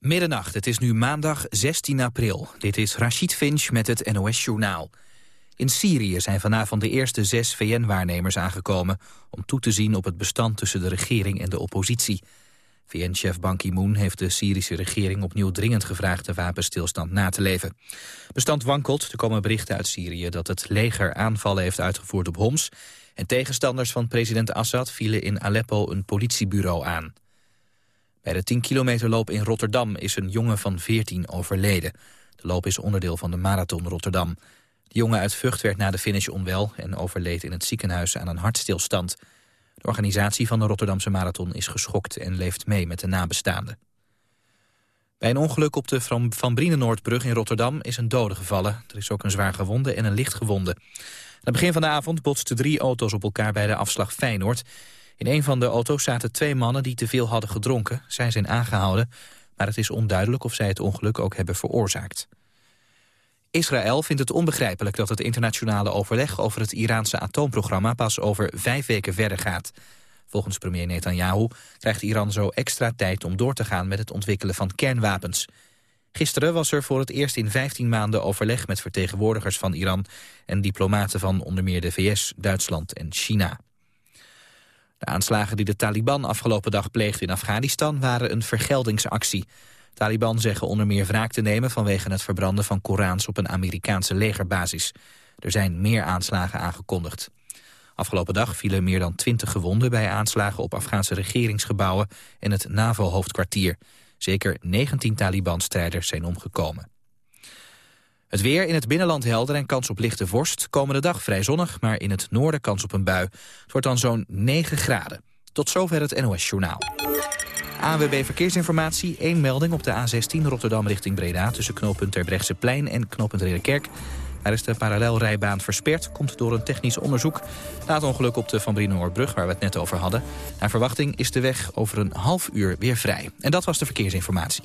Middernacht, het is nu maandag 16 april. Dit is Rashid Finch met het NOS-journaal. In Syrië zijn vanavond de eerste zes VN-waarnemers aangekomen... om toe te zien op het bestand tussen de regering en de oppositie. VN-chef Ban Ki-moon heeft de Syrische regering opnieuw dringend gevraagd... de wapenstilstand na te leven. Bestand wankelt, er komen berichten uit Syrië... dat het leger aanvallen heeft uitgevoerd op Homs... en tegenstanders van president Assad vielen in Aleppo een politiebureau aan. Bij de 10 kilometer loop in Rotterdam is een jongen van 14 overleden. De loop is onderdeel van de Marathon Rotterdam. De jongen uit Vught werd na de finish onwel en overleed in het ziekenhuis aan een hartstilstand. De organisatie van de Rotterdamse Marathon is geschokt en leeft mee met de nabestaanden. Bij een ongeluk op de Van Brienenoordbrug in Rotterdam is een dode gevallen. Er is ook een zwaar gewonde en een licht gewonde. Aan het begin van de avond botsten drie auto's op elkaar bij de afslag Feyenoord. In een van de auto's zaten twee mannen die te veel hadden gedronken. Zij zijn aangehouden, maar het is onduidelijk of zij het ongeluk ook hebben veroorzaakt. Israël vindt het onbegrijpelijk dat het internationale overleg over het Iraanse atoomprogramma pas over vijf weken verder gaat. Volgens premier Netanyahu krijgt Iran zo extra tijd om door te gaan met het ontwikkelen van kernwapens. Gisteren was er voor het eerst in 15 maanden overleg met vertegenwoordigers van Iran en diplomaten van onder meer de VS, Duitsland en China. De aanslagen die de Taliban afgelopen dag pleegde in Afghanistan waren een vergeldingsactie. Taliban zeggen onder meer wraak te nemen vanwege het verbranden van Korans op een Amerikaanse legerbasis. Er zijn meer aanslagen aangekondigd. Afgelopen dag vielen meer dan twintig gewonden bij aanslagen op Afghaanse regeringsgebouwen en het NAVO-hoofdkwartier. Zeker 19 Taliban-strijders zijn omgekomen. Het weer in het binnenland helder en kans op lichte vorst. Komende dag vrij zonnig, maar in het noorden kans op een bui. Het wordt dan zo'n 9 graden. Tot zover het NOS Journaal. ANWB Verkeersinformatie, één melding op de A16 Rotterdam richting Breda... tussen knooppunt Plein en knooppunt Ridderkerk. Daar is de parallelrijbaan versperd, komt door een technisch onderzoek. Na het ongeluk op de Van Brienenoordbrug, waar we het net over hadden. Naar verwachting is de weg over een half uur weer vrij. En dat was de verkeersinformatie.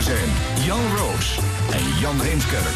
Hier zijn Jan Roos en Jan Heemskerk.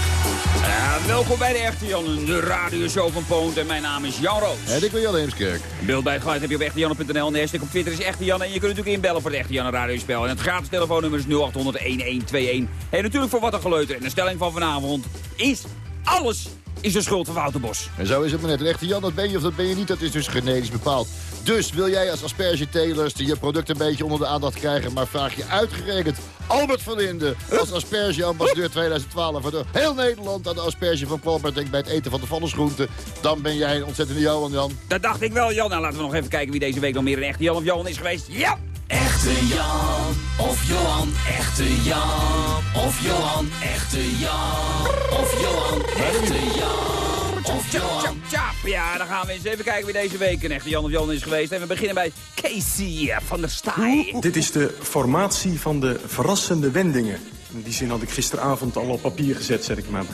Ja, welkom bij de Echte Jan, de radioshow van Poont. En mijn naam is Jan Roos. En ik ben Jan Heemskerk. Beeld bij het geluid heb je op echtejanne.nl. En de hashtag op Twitter is Echte Jan. En je kunt natuurlijk inbellen voor het Echte Jan radiospel. En het gratis telefoonnummer is 0800-1121. En natuurlijk voor wat een geleuter. En de stelling van vanavond is alles is de schuld van Wouter Bos. En zo is het maar net. Een echte Jan, dat ben je of dat ben je niet, dat is dus genetisch bepaald. Dus wil jij als aspergetelers je product een beetje onder de aandacht krijgen... maar vraag je uitgerekend Albert van Linden als aspergeambassadeur 2012... voor heel Nederland aan de asperge van Kwalbert denkt bij het eten van de vallersgroenten... dan ben jij een ontzettende Johan, Jan. Dat dacht ik wel, Jan. Nou, laten we nog even kijken wie deze week nog meer een echte Jan of Johan is geweest. Ja! Echte Jan of Johan, echte Jan of Johan, echte Jan of Johan, echte Jan of Johan. Ja, dan gaan we eens even kijken wie deze week een echte Jan of Johan is geweest. En we beginnen bij Casey van der Staaij. Dit is de formatie van de verrassende wendingen. In die zin had ik gisteravond al op papier gezet, zet ik maar.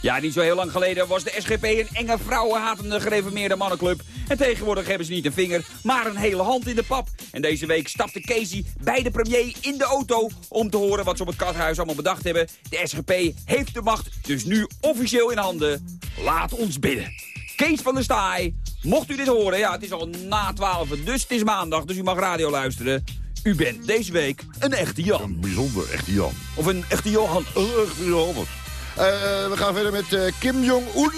Ja, niet zo heel lang geleden was de SGP een enge vrouwenhatende gereformeerde mannenclub. En tegenwoordig hebben ze niet een vinger, maar een hele hand in de pap. En deze week stapte Casey bij de premier in de auto om te horen wat ze op het kathuis allemaal bedacht hebben. De SGP heeft de macht, dus nu officieel in handen. Laat ons bidden. Kees van der Staaij, mocht u dit horen, ja het is al na 12, dus het is maandag, dus u mag radio luisteren. U bent deze week een echte Jan. Een bijzonder echte Jan. Of een echte Johan. Een echte Johannes. Uh, eh, we gaan verder met eh, Kim Jong-un.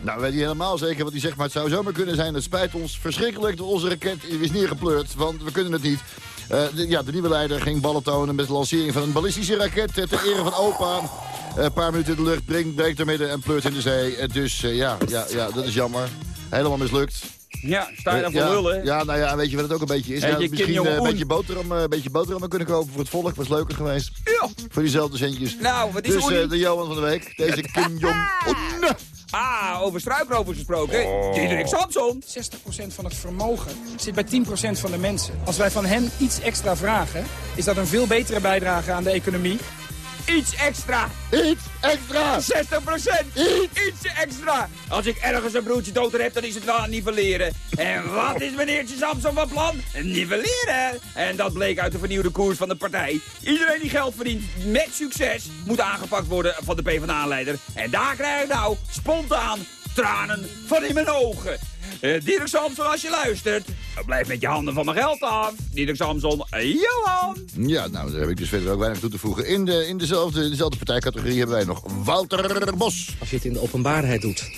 Nou, we weten niet helemaal zeker wat hij zegt, maar het zou zomaar kunnen zijn. Het spijt ons verschrikkelijk dat onze raket is neergepleurd, want we kunnen het niet. Uh, de, ja, de nieuwe leider ging ballen tonen met de lancering van een ballistische raket ter ere van opa. Een paar minuten in de lucht, breekt, er midden en pleurt in de zee. Dus ja, ja, ja, dat is jammer. Helemaal mislukt. Ja, sta je dan voor ja, lullen? Ja, nou ja, weet je wat het ook een beetje is? Ja, misschien uh, een beetje boterham, uh, beetje boterham kunnen kopen voor het volk. Was leuker geweest. Ja. Voor diezelfde centjes. Nou, wat is Dus uh, de Johan van de week. Deze Kim Jong-un. Ah, over struikrovers gesproken. Oh. Diederik Samson. 60% van het vermogen zit bij 10% van de mensen. Als wij van hen iets extra vragen, is dat een veel betere bijdrage aan de economie. Iets extra. Iets extra! 60% Iets extra. Als ik ergens een broertje dood heb, dan is het wel aan nivelleren. En wat is meneertje Samson van plan? Nivelleren. En dat bleek uit de vernieuwde koers van de partij. Iedereen die geld verdient met succes moet aangepakt worden van de PvdA-leider. En daar krijg ik nou spontaan tranen van in mijn ogen. Eh Dirk Samson, als je luistert, blijf met je handen van mijn geld af. Dirk Samson, eh, Johan. Ja, nou, daar heb ik dus verder ook weinig toe te voegen. In, de, in dezelfde, dezelfde partijcategorie hebben wij nog Wouter Bos. Als je het in de openbaarheid doet,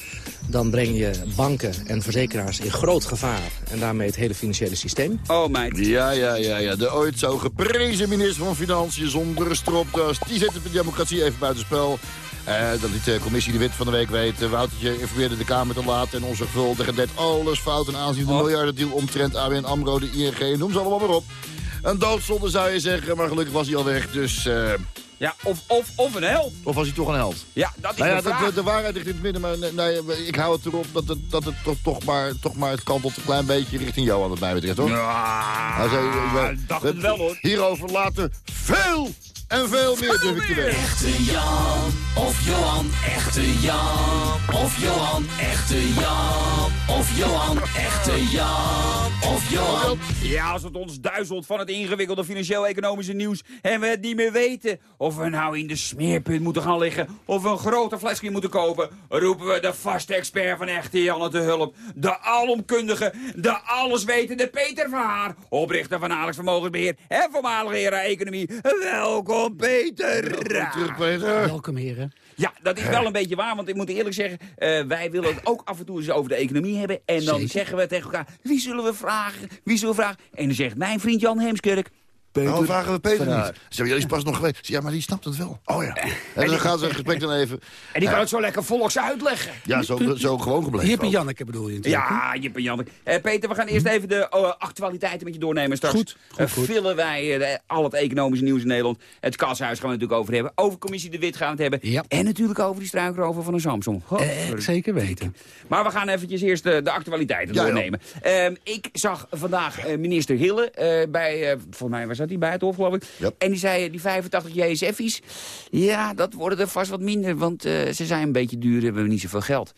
dan breng je banken en verzekeraars in groot gevaar. En daarmee het hele financiële systeem. Oh, meid. Ja, ja, ja, ja. De ooit zo geprezen minister van Financiën zonder stropdas. Die zette de democratie even buitenspel. Eh dat liet de commissie de wit van de week weten. Woutertje informeerde de Kamer te laat en onzorgvuldig. En deed alles fout en aanzien de Oh. miljardendeal omtrent ABN AMRO, de ING. Noem ze allemaal maar op. Een doodzonde zou je zeggen, maar gelukkig was hij al weg. Dus, eh, Ja, of, of, of een held. of was hij toch een held? Ja, dat is Nou ja, de vraag. de, de waarheid ligt in het midden, maar nee, nee, ik hou het erop dat het, dat het toch, toch, maar, toch maar het kantelt een klein beetje richting Johan, wat mij betreft, hoor. Ja, Nou, dacht het wel hoor. Hierover later veel en veel meer durf ik te weten. Echte Jan of Johan, echte Jan of Johan, echte Jan of Johan, echte Jan of Johan. Ja, als het ons duizelt van het ingewikkelde financieel-economische nieuws... en we het niet meer weten of we nou in de smeerpunt moeten gaan liggen... of we een groter flesje moeten kopen... roepen we de vaste expert van Echte Janne te hulp. De alomkundige, de alleswetende Peter van Haar... oprichter van Alex Vermogensbeheer en voormalig heren economie. Welkom, Peter! Terug, Peter. Welkom heren. Ja, dat is wel een beetje waar, want ik moet eerlijk zeggen... eh, wij willen het ook af en toe eens over de economie hebben. En dan zeggen we tegen elkaar, wie zullen we vragen? Wie zullen we vragen? En dan zegt mijn vriend Jan Heemskerk... Nou, vragen we Peter niet. Ze is pas nog geweest. Ja, maar die snapt het wel. Oh ja. En dan gaan ze het gesprek dan even. En die kan het zo lekker volks uitleggen. Ja, zo, zo gewoon gebleven. Jip en. Janneke bedoel je natuurlijk. Ja, Jip en Janneke. Eh, Peter, we gaan eerst even de eh, actualiteiten met je doornemen. Straks Goed, goed, eh, goed. vullen wij al het economische nieuws in Nederland. Het kashuis gaan we natuurlijk over hebben. Over commissie De Wit gaan we het hebben. Ja. En natuurlijk over die struikrover van een Samsung. Sorry. zeker weten. Maar we gaan eventjes eerst de, de actualiteiten Ja, doornemen. Ehm, ik zag vandaag minister Hille eh, bij, eh, volgens mij was die bij het Hof, geloof ik. En die zei, die 85 JSF's, ja, dat worden er vast wat minder, want eh, ze zijn een beetje duur, hebben we niet zoveel geld.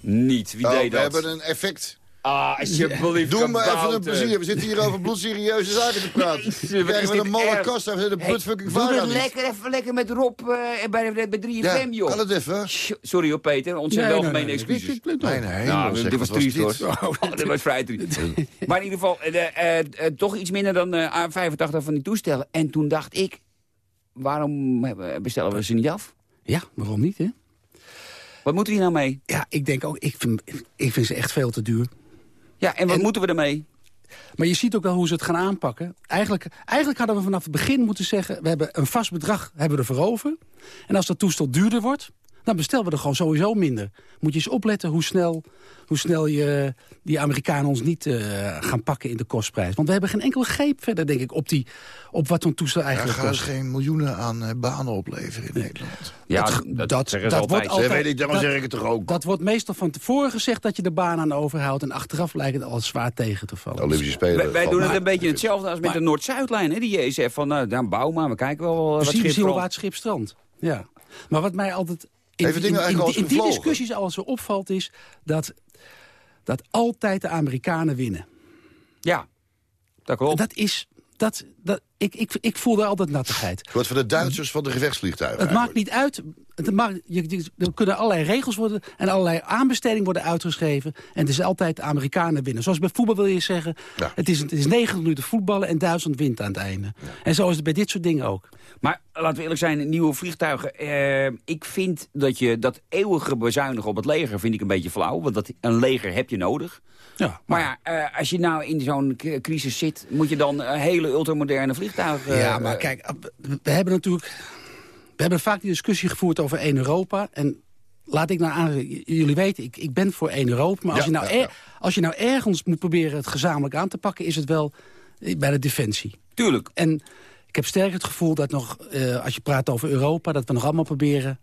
Niet, wie Oh, deed we dat? hebben een effect. Ah, alsjeblieft, Doe me even een plezier. We zitten hier over bloedserieuze zaken te praten. We krijgen we een malle erg? kast. Daar zit een Hey, Doe het aan. lekker, even lekker met Rob eh, bij, bij 3FM, Ja, joh. kan het even? Sorry hoor, Peter. Ontzettend Nee, nee, algemene nee, excuses. Nee, nee. Nou, zeg, dit was triest hoor. Oh, dit was vrij triest. maar in ieder geval, eh, eh, toch iets minder dan eh, A85 van die toestellen. En toen dacht ik, waarom bestellen we ze niet af? Ja, waarom niet, hè? Wat moeten we hier nou mee? Ja, ik denk ook, ik vind, ik vind ze echt veel te duur. Ja, en wat En- moeten we ermee? Maar je ziet ook wel hoe ze het gaan aanpakken. Eigenlijk, eigenlijk hadden we vanaf het begin moeten zeggen... we hebben een vast bedrag hebben we ervoor over. En als dat toestel duurder wordt... dan bestellen we er gewoon sowieso minder. Moet je eens opletten hoe snel, hoe snel je, die Amerikanen ons niet eh, gaan pakken in de kostprijs. Want we hebben geen enkel greep verder, denk ik, op, die, op wat zo'n toestel Er eigenlijk gaan kost. geen miljoenen aan eh, banen opleveren in Nederland. Ja, dat, dat, dat wordt altijd. weet ik, daarom zeg ik het toch ook. Dat wordt meestal van tevoren gezegd dat je de baan aan overhoudt... en achteraf lijkt het al zwaar tegen te vallen. Olympische Spelen. Wij, doen het een beetje hetzelfde als met de Noord-Zuidlijn, hè, die JSF. Van, nou, dan bouw maar, we kijken wel wat Precies, we zien schip het schip strandt. Ja. Maar wat mij altijd in, Even dingen in, die discussies al zo opvalt... is dat, dat altijd de Amerikanen winnen. Ja, dat klopt. Dat is... Dat, dat, ik, ik, ik voel daar altijd nattigheid. Wordt van de Duitsers van de gevechtsvliegtuigen. Het maakt niet uit. Het maakt, je, er kunnen allerlei regels worden en allerlei aanbestedingen worden uitgeschreven. En het is altijd de Amerikanen winnen. Zoals bij voetbal wil je zeggen, Ja. het, is, het is 90 minuten voetballen en Duitsland wint aan het einde. En zo is het bij dit soort dingen ook. Maar laten we eerlijk zijn, nieuwe vliegtuigen. Eh, ik vind dat je dat eeuwige bezuinigen op het leger vind ik een beetje flauw. Want dat, een leger heb je nodig. Ja, Maar ja, eh, als je nou in zo'n crisis zit... moet je dan een hele ultramoderne vliegtuigen... ja, maar eh, kijk, we hebben natuurlijk... We hebben vaak die discussie gevoerd over één Europa. En laat ik nou aan... Jullie weten, ik, ik ben voor één Europa. Maar als, Ja, je nou ja, er- als je nou ergens moet proberen het gezamenlijk aan te pakken... is het wel eh, bij de defensie. Tuurlijk. En ik heb sterk het gevoel dat nog, eh, als je praat over Europa... dat we nog allemaal proberen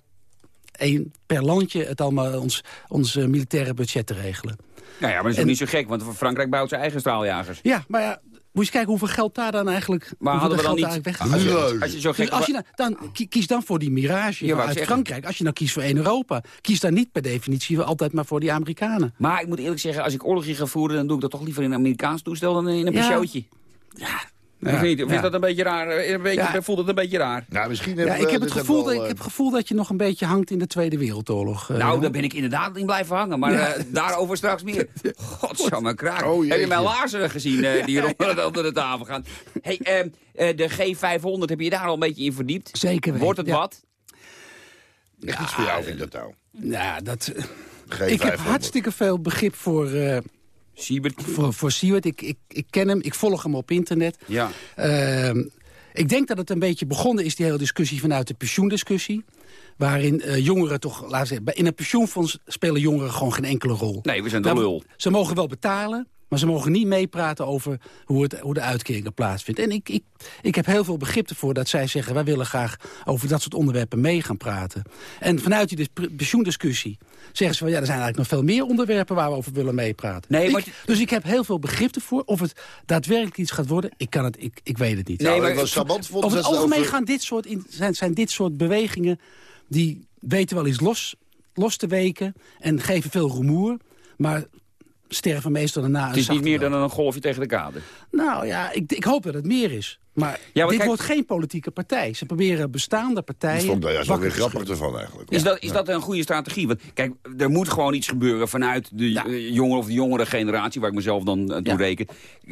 één per landje het allemaal ons, ons eh, militaire budget te regelen. Nou ja, maar dat is En- niet zo gek, want Frankrijk bouwt zijn eigen straaljagers. Ja, maar ja, je eens kijken hoeveel geld daar dan eigenlijk... Maar hadden we dan niet... Als je, als je zo Dus gek... als je nou, dan ki- kies dan voor die Mirage Ja, uit zeggen. Frankrijk. Als je nou kiest voor één Europa, kies dan niet per definitie altijd maar voor die Amerikanen. Maar ik moet eerlijk zeggen, als ik oorlog ga voeren... dan doe ik dat toch liever in een Amerikaans toestel dan in een Ja. Peugeotje. Ja, Of niet? Of is ja. dat een beetje raar? Eh, Een beetje, Ja. Voelt het een beetje raar? Nou, misschien Ja, hebben ik heb het dit gevoel dat, ik heb het gevoel dat je nog een beetje hangt in de Tweede Wereldoorlog. eh, Nou, daar ben ik inderdaad in blijven hangen. Maar Ja. eh, daarover straks meer. Godsamme kraak. Oh, Heb je mijn laarzen gezien eh, die onder, onder de tafel gaan? Hey, ehm, eh, de G500, heb je je daar al een beetje in verdiept? Zeker weten, Wordt het ja. wat? Echt iets voor jou, vind ik dat nou. Ja, dat, Geen ik heb 500. hartstikke veel begrip voor, eh Siebert? voor, voor Siewert. Ik, ik, ik ken hem, ik volg hem op internet. Ja. Ehm, ik denk dat het een beetje begonnen is, die hele discussie vanuit de pensioendiscussie. Waarin eh, jongeren toch, laten we zeggen, in een pensioenfonds spelen jongeren gewoon geen enkele rol. Nee, we zijn de Nou, lul. Ze mogen wel betalen, maar ze mogen niet meepraten over hoe, het, hoe de uitkeringen plaatsvindt. En ik, ik, ik heb heel veel begrip ervoor dat zij zeggen... wij willen graag over dat soort onderwerpen mee gaan praten. En vanuit die dis- pensioendiscussie zeggen ze van... ja, er zijn eigenlijk nog veel meer onderwerpen waar we over willen meepraten. Nee, Ik- maar- dus ik heb heel veel begrip ervoor. Of het daadwerkelijk iets gaat worden, ik, kan het, ik, ik weet het niet. Nee, Nou, maar- Sabbat vond Over het algemeen over- gaan dit soort in, zijn, zijn dit soort bewegingen... die weten wel iets los, los te weken en geven veel rumoer... maar sterven meestal daarna Het is niet meer dan een golfje tegen de kade. Nou ja, ik, ik hoop dat het meer is. Maar, Ja, maar dit kijk- wordt geen politieke partij. Ze proberen bestaande partijen... Dat vond nou juist wel weer grappig ervan eigenlijk. Is, dat, is dat een goede strategie? Want kijk, er moet gewoon iets gebeuren vanuit de Ja. eh, jongere of de jongere generatie, waar ik mezelf dan eh, toe Ja. reken.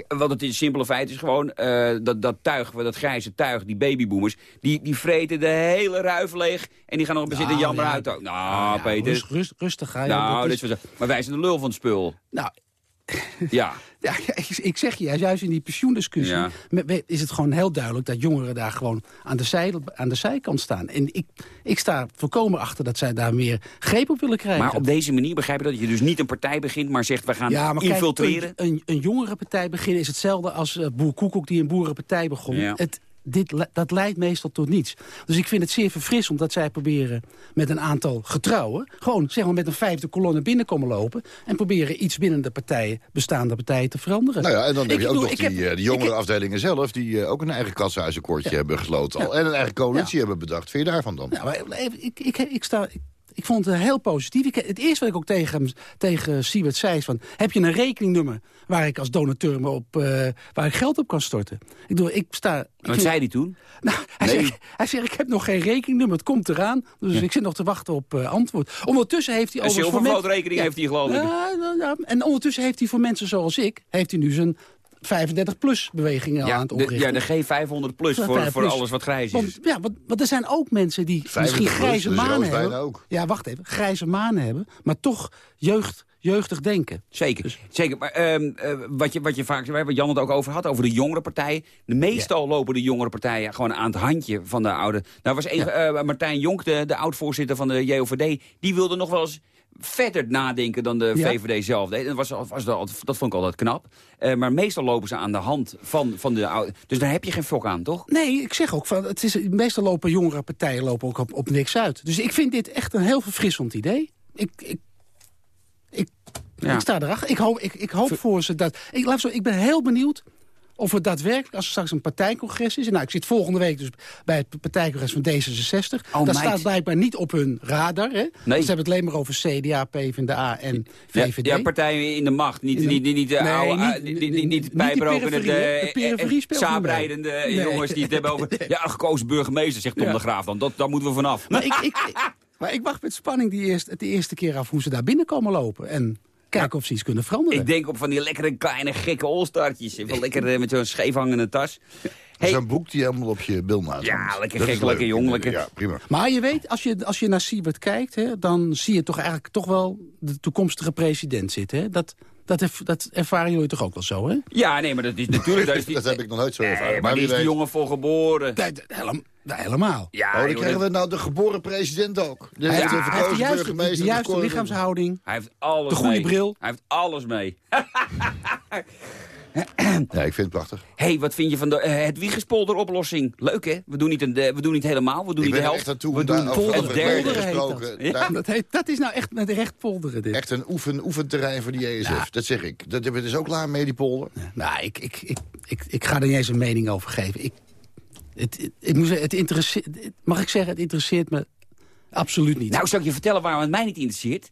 Want het is, simpele feit is gewoon, eh, dat, dat tuig, dat grijze tuig, die babyboomers, die, die vreten de hele ruif leeg en die gaan nog zitten Nou, jammer ja. uit. Nou, Ja, Peter. rust- rust- rustig ga je. nou, dit is- is. Maar wij zijn de lul van het spul. nou, Ja. Ja, ik, zeg je, juist in die pensioendiscussie Ja. is het gewoon heel duidelijk dat jongeren daar gewoon aan de, zij, aan de zijkant staan. En ik, ik sta volkomen achter dat zij daar meer greep op willen krijgen. Maar op deze manier begrijp je dat je dus niet een partij begint, maar zegt we gaan ja, maar kijk, infiltreren. een, een, een jongerenpartij beginnen is hetzelfde als eh, Boer Koekoek die een boerenpartij begon. Ja. Het, dit, dat leidt meestal tot niets. Dus ik vind het zeer verfrissend dat zij proberen met een aantal getrouwen... gewoon zeg maar met een vijfde kolonne binnenkomen lopen... en proberen iets binnen de partijen, bestaande partijen te veranderen. Nou ja, en dan heb Ik je ook nog ik die, heb- eh, die jongere afdelingen zelf... die eh, ook een eigen katshuizenkoortje hebben gesloten al. En een eigen coalitie hebben bedacht. Vind je daarvan dan? Nou, maar even, ik, ik, ik, sta, ik, vond het heel positief. Ik, het eerste wat ik ook tegen, tegen Siebert zei is van... heb je een rekeningnummer waar ik als donateur me op, eh, waar ik geld op kan storten? Ik bedoel, ik sta... ik Wat vind- zei hij toen? Nou, hij, Nee. zegt, hij zegt, ik heb nog geen rekeningnummer, het komt eraan. Dus ik zit nog te wachten op eh, antwoord. Ondertussen heeft hij... Een zilvervlootrekening men- heeft hij, geloof ik. Ja, ja, ja. En ondertussen heeft hij voor mensen zoals ik... heeft hij nu zijn 35-plus bewegingen aan het de, oprichten. ja, de G500 plus voor, 5 voor plus. alles wat grijs is. Want, ja, want, want er zijn ook mensen die 50 misschien grijze dus manen hebben. ook. Ja, wacht even. Grijze manen hebben, maar toch jeugd, jeugdig denken. Zeker, Dus- zeker. Maar ehm, eh, wat, je, wat je vaak zei, wat Jan het ook over had, over de jongere partijen. De meestal lopen de jongere partijen gewoon aan het handje van de oude. Nou was een, eh, Martijn Jonk, de, de oud-voorzitter van de JOVD, die wilde nog wel eens verder nadenken dan de. VVD zelf deed. Dat, was, was dat, dat vond ik altijd knap. Eh, maar meestal lopen ze aan de hand van, van de oude. Dus daar heb je geen fok aan, toch? Nee, ik zeg ook, van, het is, meestal lopen jongere partijen lopen ook op, op niks uit. Dus ik vind dit echt een heel verfrissend idee. Ik, ik, ik, Ja. ik sta erachter. Ik hoop, ik, ik hoop voor ze dat... Ik, laat zo, ik ben heel benieuwd of het daadwerkelijk, als er straks een partijcongres is... en nou, ik zit volgende week dus bij het partijcongres van D66... Oh, dat meid. staat blijkbaar niet op hun radar. Hè? Want Ze hebben het alleen maar over CDA, PvdA en VVD. ja, partijen in de macht. Niet, de- niet, niet, de Nee, oude, niet- eh, niet, niet- niet? De niet mee. saabrijdende Nee. jongens die het hebben over... Ja, gekozen burgemeester, zegt Tom Ja. de Graaf dan. Dat, daar moeten we vanaf. Maar ik, ik, maar ik wacht met spanning die eerste, de eerste keer af hoe ze daar binnenkomen lopen. En kijken of ze iets kunnen veranderen. Ik denk op van die lekkere kleine gekke olstartjes. Even lekker met zo'n scheefhangende tas. Hey, Zo'n boek die helemaal op je bilnaad Ja, hangt. lekker Dat is gek, lekker leuk. jong, lekker- Ja, prima. Maar je weet, als je, als je naar Siebert kijkt... Hè, dan zie je toch eigenlijk toch wel de toekomstige president zitten. Hè? Dat, dat, erv- dat ervaren jullie toch ook wel zo, hè? ja, nee, maar dat is natuurlijk... Dat, is die, Dat heb ik nog nooit zo ervaren. nee, maar maar die wie is die jongen voor geboren. Dat- dat- dat helemaal. Ja, Oh, dan joh, krijgen dat- we nou de geboren president ook. De, Hij heeft, de hij heeft de verkozen juiste, de lichaamshouding. Hij heeft alles De goede mee. bril. Hij heeft alles mee. Ja, ik vind het prachtig. Hé, hey, wat vind je van de uh, het Wiegespolder-oplossing? Leuk, hè? We doen niet, een, de- we doen niet helemaal, we doen Ik niet de ben helft. echt aan toe we om doen daar over- het over derde. polderen heet dat. gesproken. Ja, Daar- dat, heet, dat is nou echt met recht polderen dit. Echt een oefen, oefenterrein voor die ESF. Dat zeg ik. Dat hebben we dus ook klaar mee, die polder. Nou, ik, ik, ik, ik, ik ga er niet eens een mening over geven. Ik, het, het- ik moet zeggen, het interesseert... Mag ik zeggen, het interesseert me absoluut niet. Nou, zal ik je vertellen waarom het mij niet interesseert?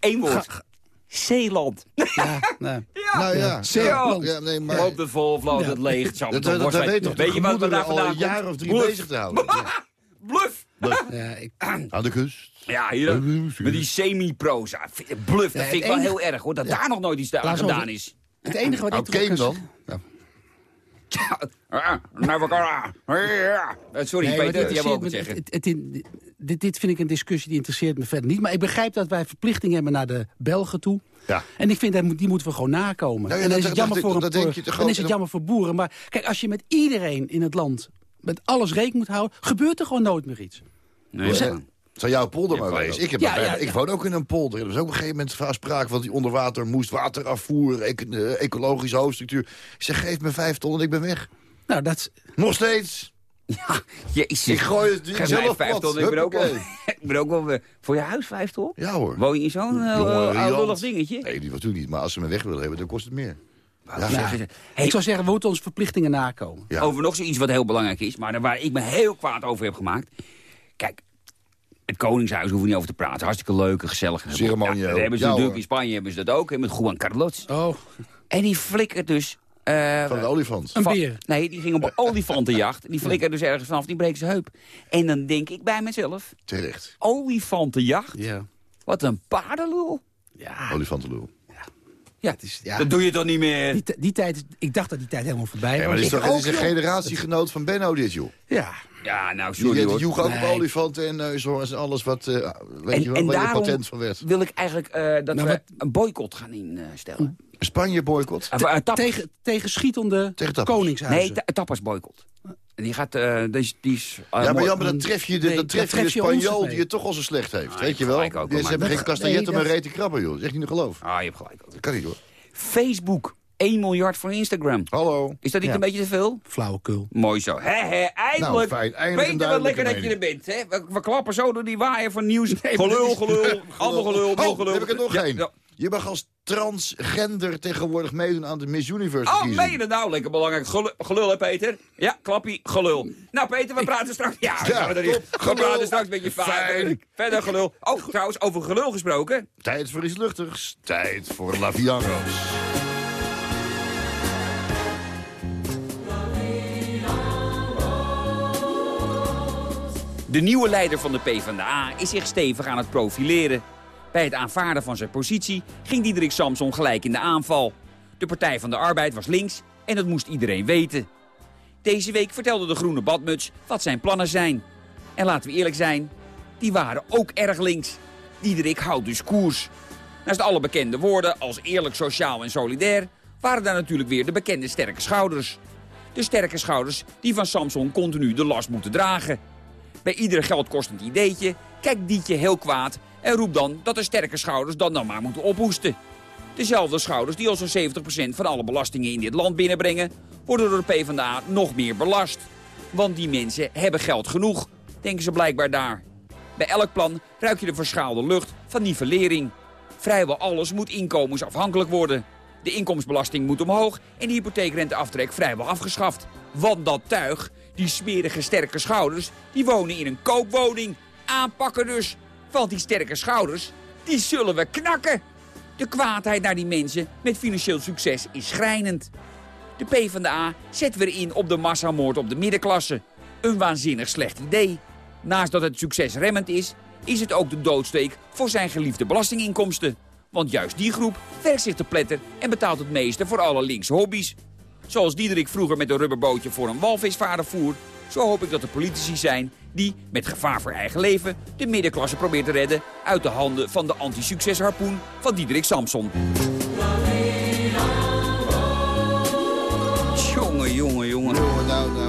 Eén woord. Ga- Zeeland. ja, nou, Nou ja. Zeeland. Ja, nee, maar... Loopt het vol, Ja. het leeg. Het Dat, dat, dat weet toch Weet je wat we daar vandaan een jaar of drie Bluff. bezig te houden. Ja. Bluff. ja, ik, Aan de kust. Ja, hier, met die semi-proza. Bluff, dat Ja, vind ik het wel heel erg, hoor. Dat Ja. daar nog nooit iets aan gedaan is. het enige wat ik kan dan? zeggen- Ja, nou, we gaan- Ja. Sorry, Nee, Peter, het jij wil ook zeggen. het- het in- dit, dit vind ik een discussie die interesseert me verder niet. Maar ik begrijp dat wij verplichting hebben naar de Belgen toe. Ja. En ik vind dat die moeten we gewoon nakomen. Nou ja, en dan dat- is het jammer, dat- voor, dat dan is het jammer voor boeren. Maar kijk, als je met iedereen in het land met alles rekening moet houden... gebeurt er gewoon nooit meer iets. Nee, Het ja. Zou jouw polder maar wezen. Ik, heb Ja, ik woon ook in een polder. Er was ook op een gegeven moment afspraak van die onder water moest water afvoeren, eco- eh, ecologische hoofdstructuur. Ik zeg, geef me vijf ton en ik ben weg. Nou, dat is- Nog steeds. Ja, jezus. Ik gooi het Geef mij zelf vijf ton. Ik ben ook wel, ik ben ook wel weer- voor je huis vijf ton? Ja hoor. Woon je in zo'n uh, dingetje? Nee, die was toen niet. Maar als ze me weg willen hebben, dan kost het meer. Ja. Hey, ik zou zeggen, we moeten onze verplichtingen nakomen. Ja. Over nog zoiets wat heel belangrijk is, maar waar ik me heel kwaad over heb gemaakt. Kijk, het Koningshuis hoeven we niet over te praten. Hartstikke leuk en gezellig. Ja, hebben ze Ja, natuurlijk hoor. in Spanje hebben ze dat ook, met Juan Carlos. Oh, En die flikkert dus... eh, Van een olifant. een beer. Nee, die ging op een olifantenjacht. Die flikkert dus ergens vanaf, die breekt zijn heup. En dan denk ik bij mezelf, Terecht. olifantenjacht? Ja. Wat een paardenlul. Ja, Olifantenlul. Ja, het is, ja. dat doe je toch niet meer? Die, die tijd, ik dacht dat die tijd helemaal voorbij Ja, was. maar dit is toch het is een generatiegenoot van Benno dit, joh. Ja, Ja, nou, Die, sorry die hoor. joeg ook op Nee. olifanten en neushoorns en alles wat, eh weet En, je wel, en waar je patent van werd. wil ik eigenlijk eh, dat Nou, we wat- een boycott gaan instellen. Spanje boycott. Uh, uh, tegen, tegen schietende Tegen koningshuizen. Nee, ta tappers boycott. En die gaat, eh, die is, die is eh, Ja, maar dan tref je de, Nee, dan tref dan je de Spanjool die het toch al zo slecht heeft. Ah, weet je je wel? ook, Die- Ze hebben geen nee, om een reet te krabben, joh. Dat is echt niet te geloven. Ah, je hebt gelijk ook. Dat kan niet, hoor. Facebook, 1 miljard voor Instagram. Hallo. Is dat niet Ja. een beetje te veel? Flauwekul. Mooi zo. Hè, hè, eindelijk. Nou, fijn. Eindelijk Weet je wat duidelijke lekker dat je er bent, hè? We, we klappen zo door die waaier van nieuws. gelul, gelul, allemaal gelul, Oh, gelul. heb ik er nog één. ja. Je mag als transgender tegenwoordig meedoen aan de Miss Universe Oh, verkiezing. meen je dat nou? Lekker belangrijk. Gelul, gelul hè, Peter? Ja, klappie, gelul. Nou, Peter, we praten straks... Ja, we, top. praten straks met je vader. Fijn. Verder gelul. Oh, trouwens, over gelul gesproken. Tijd voor iets luchtigs. Tijd voor La De nieuwe leider van de PvdA is zich stevig aan het profileren. Bij het aanvaarden van zijn positie ging Diederik Samson gelijk in de aanval. De Partij van de Arbeid was links en dat moest iedereen weten. Deze week vertelde de groene badmuts wat zijn plannen zijn. En laten we eerlijk zijn, die waren ook erg links. Diederik houdt dus koers. Naast alle bekende woorden als eerlijk, sociaal en solidair... waren daar natuurlijk weer de bekende sterke schouders. De sterke schouders die van Samson continu de last moeten dragen. Bij ieder geldkostend ideetje kijkt Dietje heel kwaad... en roept dan dat de sterke schouders dan dan maar moeten ophoesten. Dezelfde schouders die al zo'n 70% van alle belastingen in dit land binnenbrengen... worden door de PvdA nog meer belast. Want die mensen hebben geld genoeg, denken ze blijkbaar daar. Bij elk plan ruik je de verschaalde lucht van nivellering. Vrijwel alles moet inkomensafhankelijk worden. De inkomensbelasting moet omhoog en de hypotheekrenteaftrek vrijwel afgeschaft. Want dat tuig, die smerige sterke schouders, die wonen in een koopwoning. Aanpakken dus. Want die sterke schouders, die zullen we knakken. De kwaadheid naar die mensen met financieel succes is schrijnend. De PvdA zet weer in op de massamoord op de middenklasse. Een waanzinnig slecht idee. Naast dat het succesremmend is, is het ook de doodsteek voor zijn geliefde belastinginkomsten. Want juist die groep werkt zich te pletter en betaalt het meeste voor alle linkse hobby's. Zoals Diederik vroeger met een rubberbootje voor een walvisvaarder voer... zo hoop ik dat er politici zijn die, met gevaar voor eigen leven... de middenklasse probeert te redden uit de handen van de anti-succesharpoen van Diederik Samson. Jongen, jongen, jongen.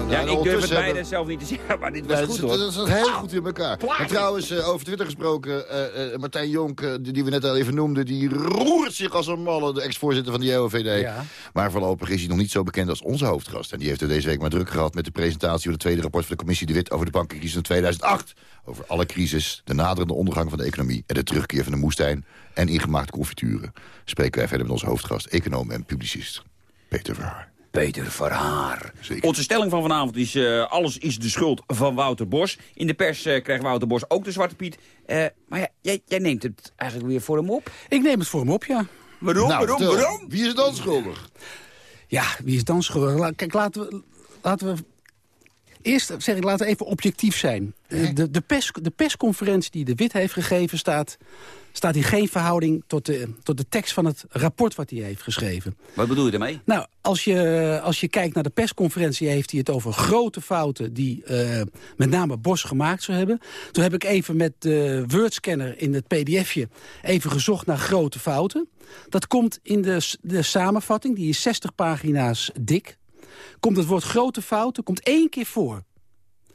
Nou. Ja, ik durf het hebben- zelf niet te zeggen, maar dit was goed dat, hoor. dat zat heel goed in elkaar. En trouwens, eh, over Twitter gesproken, eh, eh, Martijn Jonk, die, die we net al even noemden... die roert zich als een malle, de ex-voorzitter van de JOVD. Maar voorlopig is hij nog niet zo bekend als onze hoofdgast. En die heeft er deze week maar druk gehad met de presentatie... van het tweede rapport van de commissie De Wit over de bankencrisis in 2008. Over alle crisis, de naderende ondergang van de economie... en de terugkeer van de moestuin en ingemaakte confituren. Spreken wij verder met onze hoofdgast, econoom en publicist Peter Verhaar. Peter Verhaar. Zeker. Onze stelling van vanavond is... eh, alles is de schuld van Wouter Bos. In de pers eh, krijgt Wouter Bos ook de Zwarte Piet. Eh, maar ja, jij, jij neemt het eigenlijk weer voor hem op. Ik neem het voor hem op, ja. Waarom, Nou, waarom, waarom? Wie is dan schuldig? Ja, wie is dan schuldig? La- Kijk, laten we, laten we... Eerst zeg ik, laten we even objectief zijn. De, de, pers, de persconferentie die de Wit heeft gegeven... staat, staat in geen verhouding tot de, tot de tekst van het rapport wat hij heeft geschreven. Wat bedoel je daarmee? Nou, als je, als je kijkt naar de persconferentie... heeft hij het over grote fouten die eh, met name Bos gemaakt zou hebben. Toen heb ik even met de Wordscanner in het pdfje... even gezocht naar grote fouten. Dat komt in de, de samenvatting, die is 60 pagina's dik. Komt het woord grote fouten, komt één keer voor.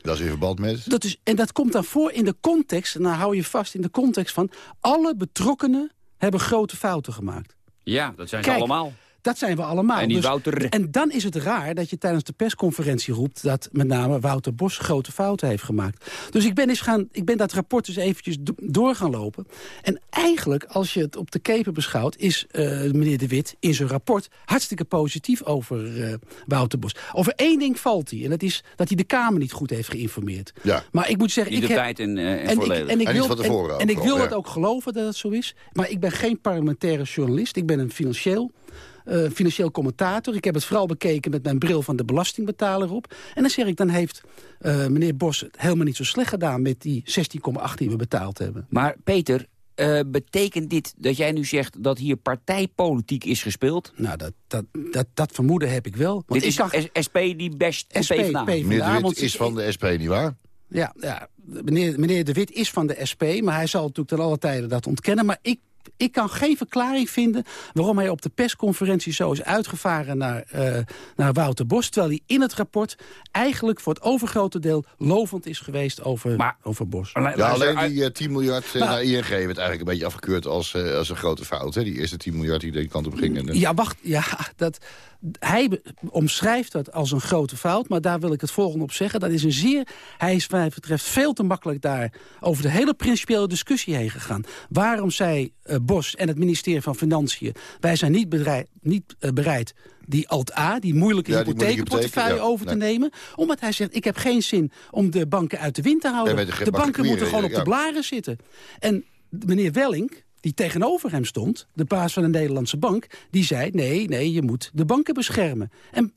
Dat is in verband met... Dat is, en dat komt dan voor in de context, en dan hou je vast in de context van... alle betrokkenen hebben grote fouten gemaakt. Ja, dat zijn Kijk, ze allemaal. Dat zijn we allemaal. En Dus- Wouter. En dan is het raar dat je tijdens de persconferentie roept... dat met name Wouter Bos grote fouten heeft gemaakt. Dus ik ben, eens gaan, ik ben dat rapport eens eventjes do- door gaan lopen. En eigenlijk, als je het op de keper beschouwt... is eh, meneer De Wit in zijn rapport hartstikke positief over eh, Wouter Bos. Over één ding valt hij. En dat is dat hij de Kamer niet goed heeft geïnformeerd. Ja. Maar ik moet zeggen... Niet ik heb, tijd en, eh, en en ik, volledig. en ik En wil, en, ook en ik wil wel, dat ook geloven dat het zo is. Maar ik ben geen parlementaire journalist. Ik ben een financieel, eh, financieel commentator. Ik heb het vooral bekeken met mijn bril van de belastingbetaler op. En dan zeg ik, dan heeft eh, meneer Bos het helemaal niet zo slecht gedaan... met die 16,8 die we betaald hebben. Maar Peter, eh, betekent dit dat jij nu zegt dat hier partijpolitiek is gespeeld? Nou, dat, dat, dat, dat vermoeden heb ik wel. Want Dit ik is S- SP die best SP, PvdA. PvdA, Meneer De Wit want is van de SP, nietwaar? Ja, ja meneer, meneer De Wit is van de SP, maar hij zal natuurlijk ten alle tijden dat ontkennen. Maar ik, ik kan geen verklaring vinden waarom hij op de persconferentie zo is uitgevaren naar, eh, naar Wouter Bos. Terwijl hij in het rapport eigenlijk voor het overgrote deel lovend is geweest over, Maar- over Bos. Ja, alleen die eh, 10 miljard eh, Nou. naar ING werd eigenlijk een beetje afgekeurd als, eh, als een grote fout. Hè? Die eerste 10 miljard die die kant op ging. En, Ja, wacht. Ja, dat, hij omschrijft dat als een grote fout. Maar daar wil ik het volgende op zeggen. Dat is een zeer, hij is wat mij betreft veel te makkelijk daar over de hele principiële discussie heen gegaan. Waarom zei eh, Bos en het ministerie van Financiën... wij zijn niet, bereid, niet eh, bereid die Alt-A, die moeilijke Ja, ja. over te Nee. nemen. Omdat hij zegt, ik heb geen zin om de banken uit de wind te houden. Nee, de de banken moeten gewoon op ja. de blaren zitten. En meneer Welling, die tegenover hem stond, de baas van de Nederlandse bank... die zei, nee, nee, je moet de banken beschermen. En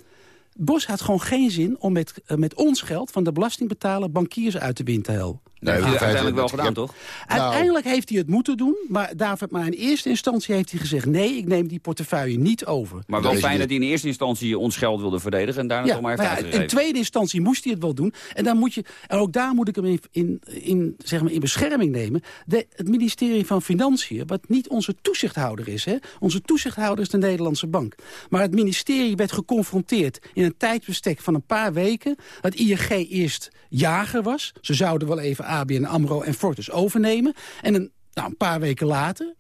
Bos had gewoon geen zin om met, eh, met ons geld van de belastingbetaler... bankiers uit de wind te helpen. Dat heb je in feite- uiteindelijk wel dat- gedaan, ja, toch? Nou. Uiteindelijk heeft hij het moeten doen, maar, David, maar in eerste instantie heeft hij gezegd... nee, ik neem die portefeuille niet over. Maar wel fijn dat hij in eerste instantie ons geld wilde verdedigen... en daarna toch maar heeft maar ja, in tweede instantie moest hij het wel doen. En, dan moet je, en ook daar moet ik hem in, in, in, zeg maar in bescherming nemen. De, het ministerie van Financiën, wat niet onze toezichthouder is. Hè? Onze toezichthouder is de Nederlandse Bank. Maar het ministerie werd geconfronteerd in een tijdsbestek van een paar weken... dat ING eerst jager was. Ze zouden wel even ABN AMRO en Fortis overnemen. En een, nou, een paar weken later...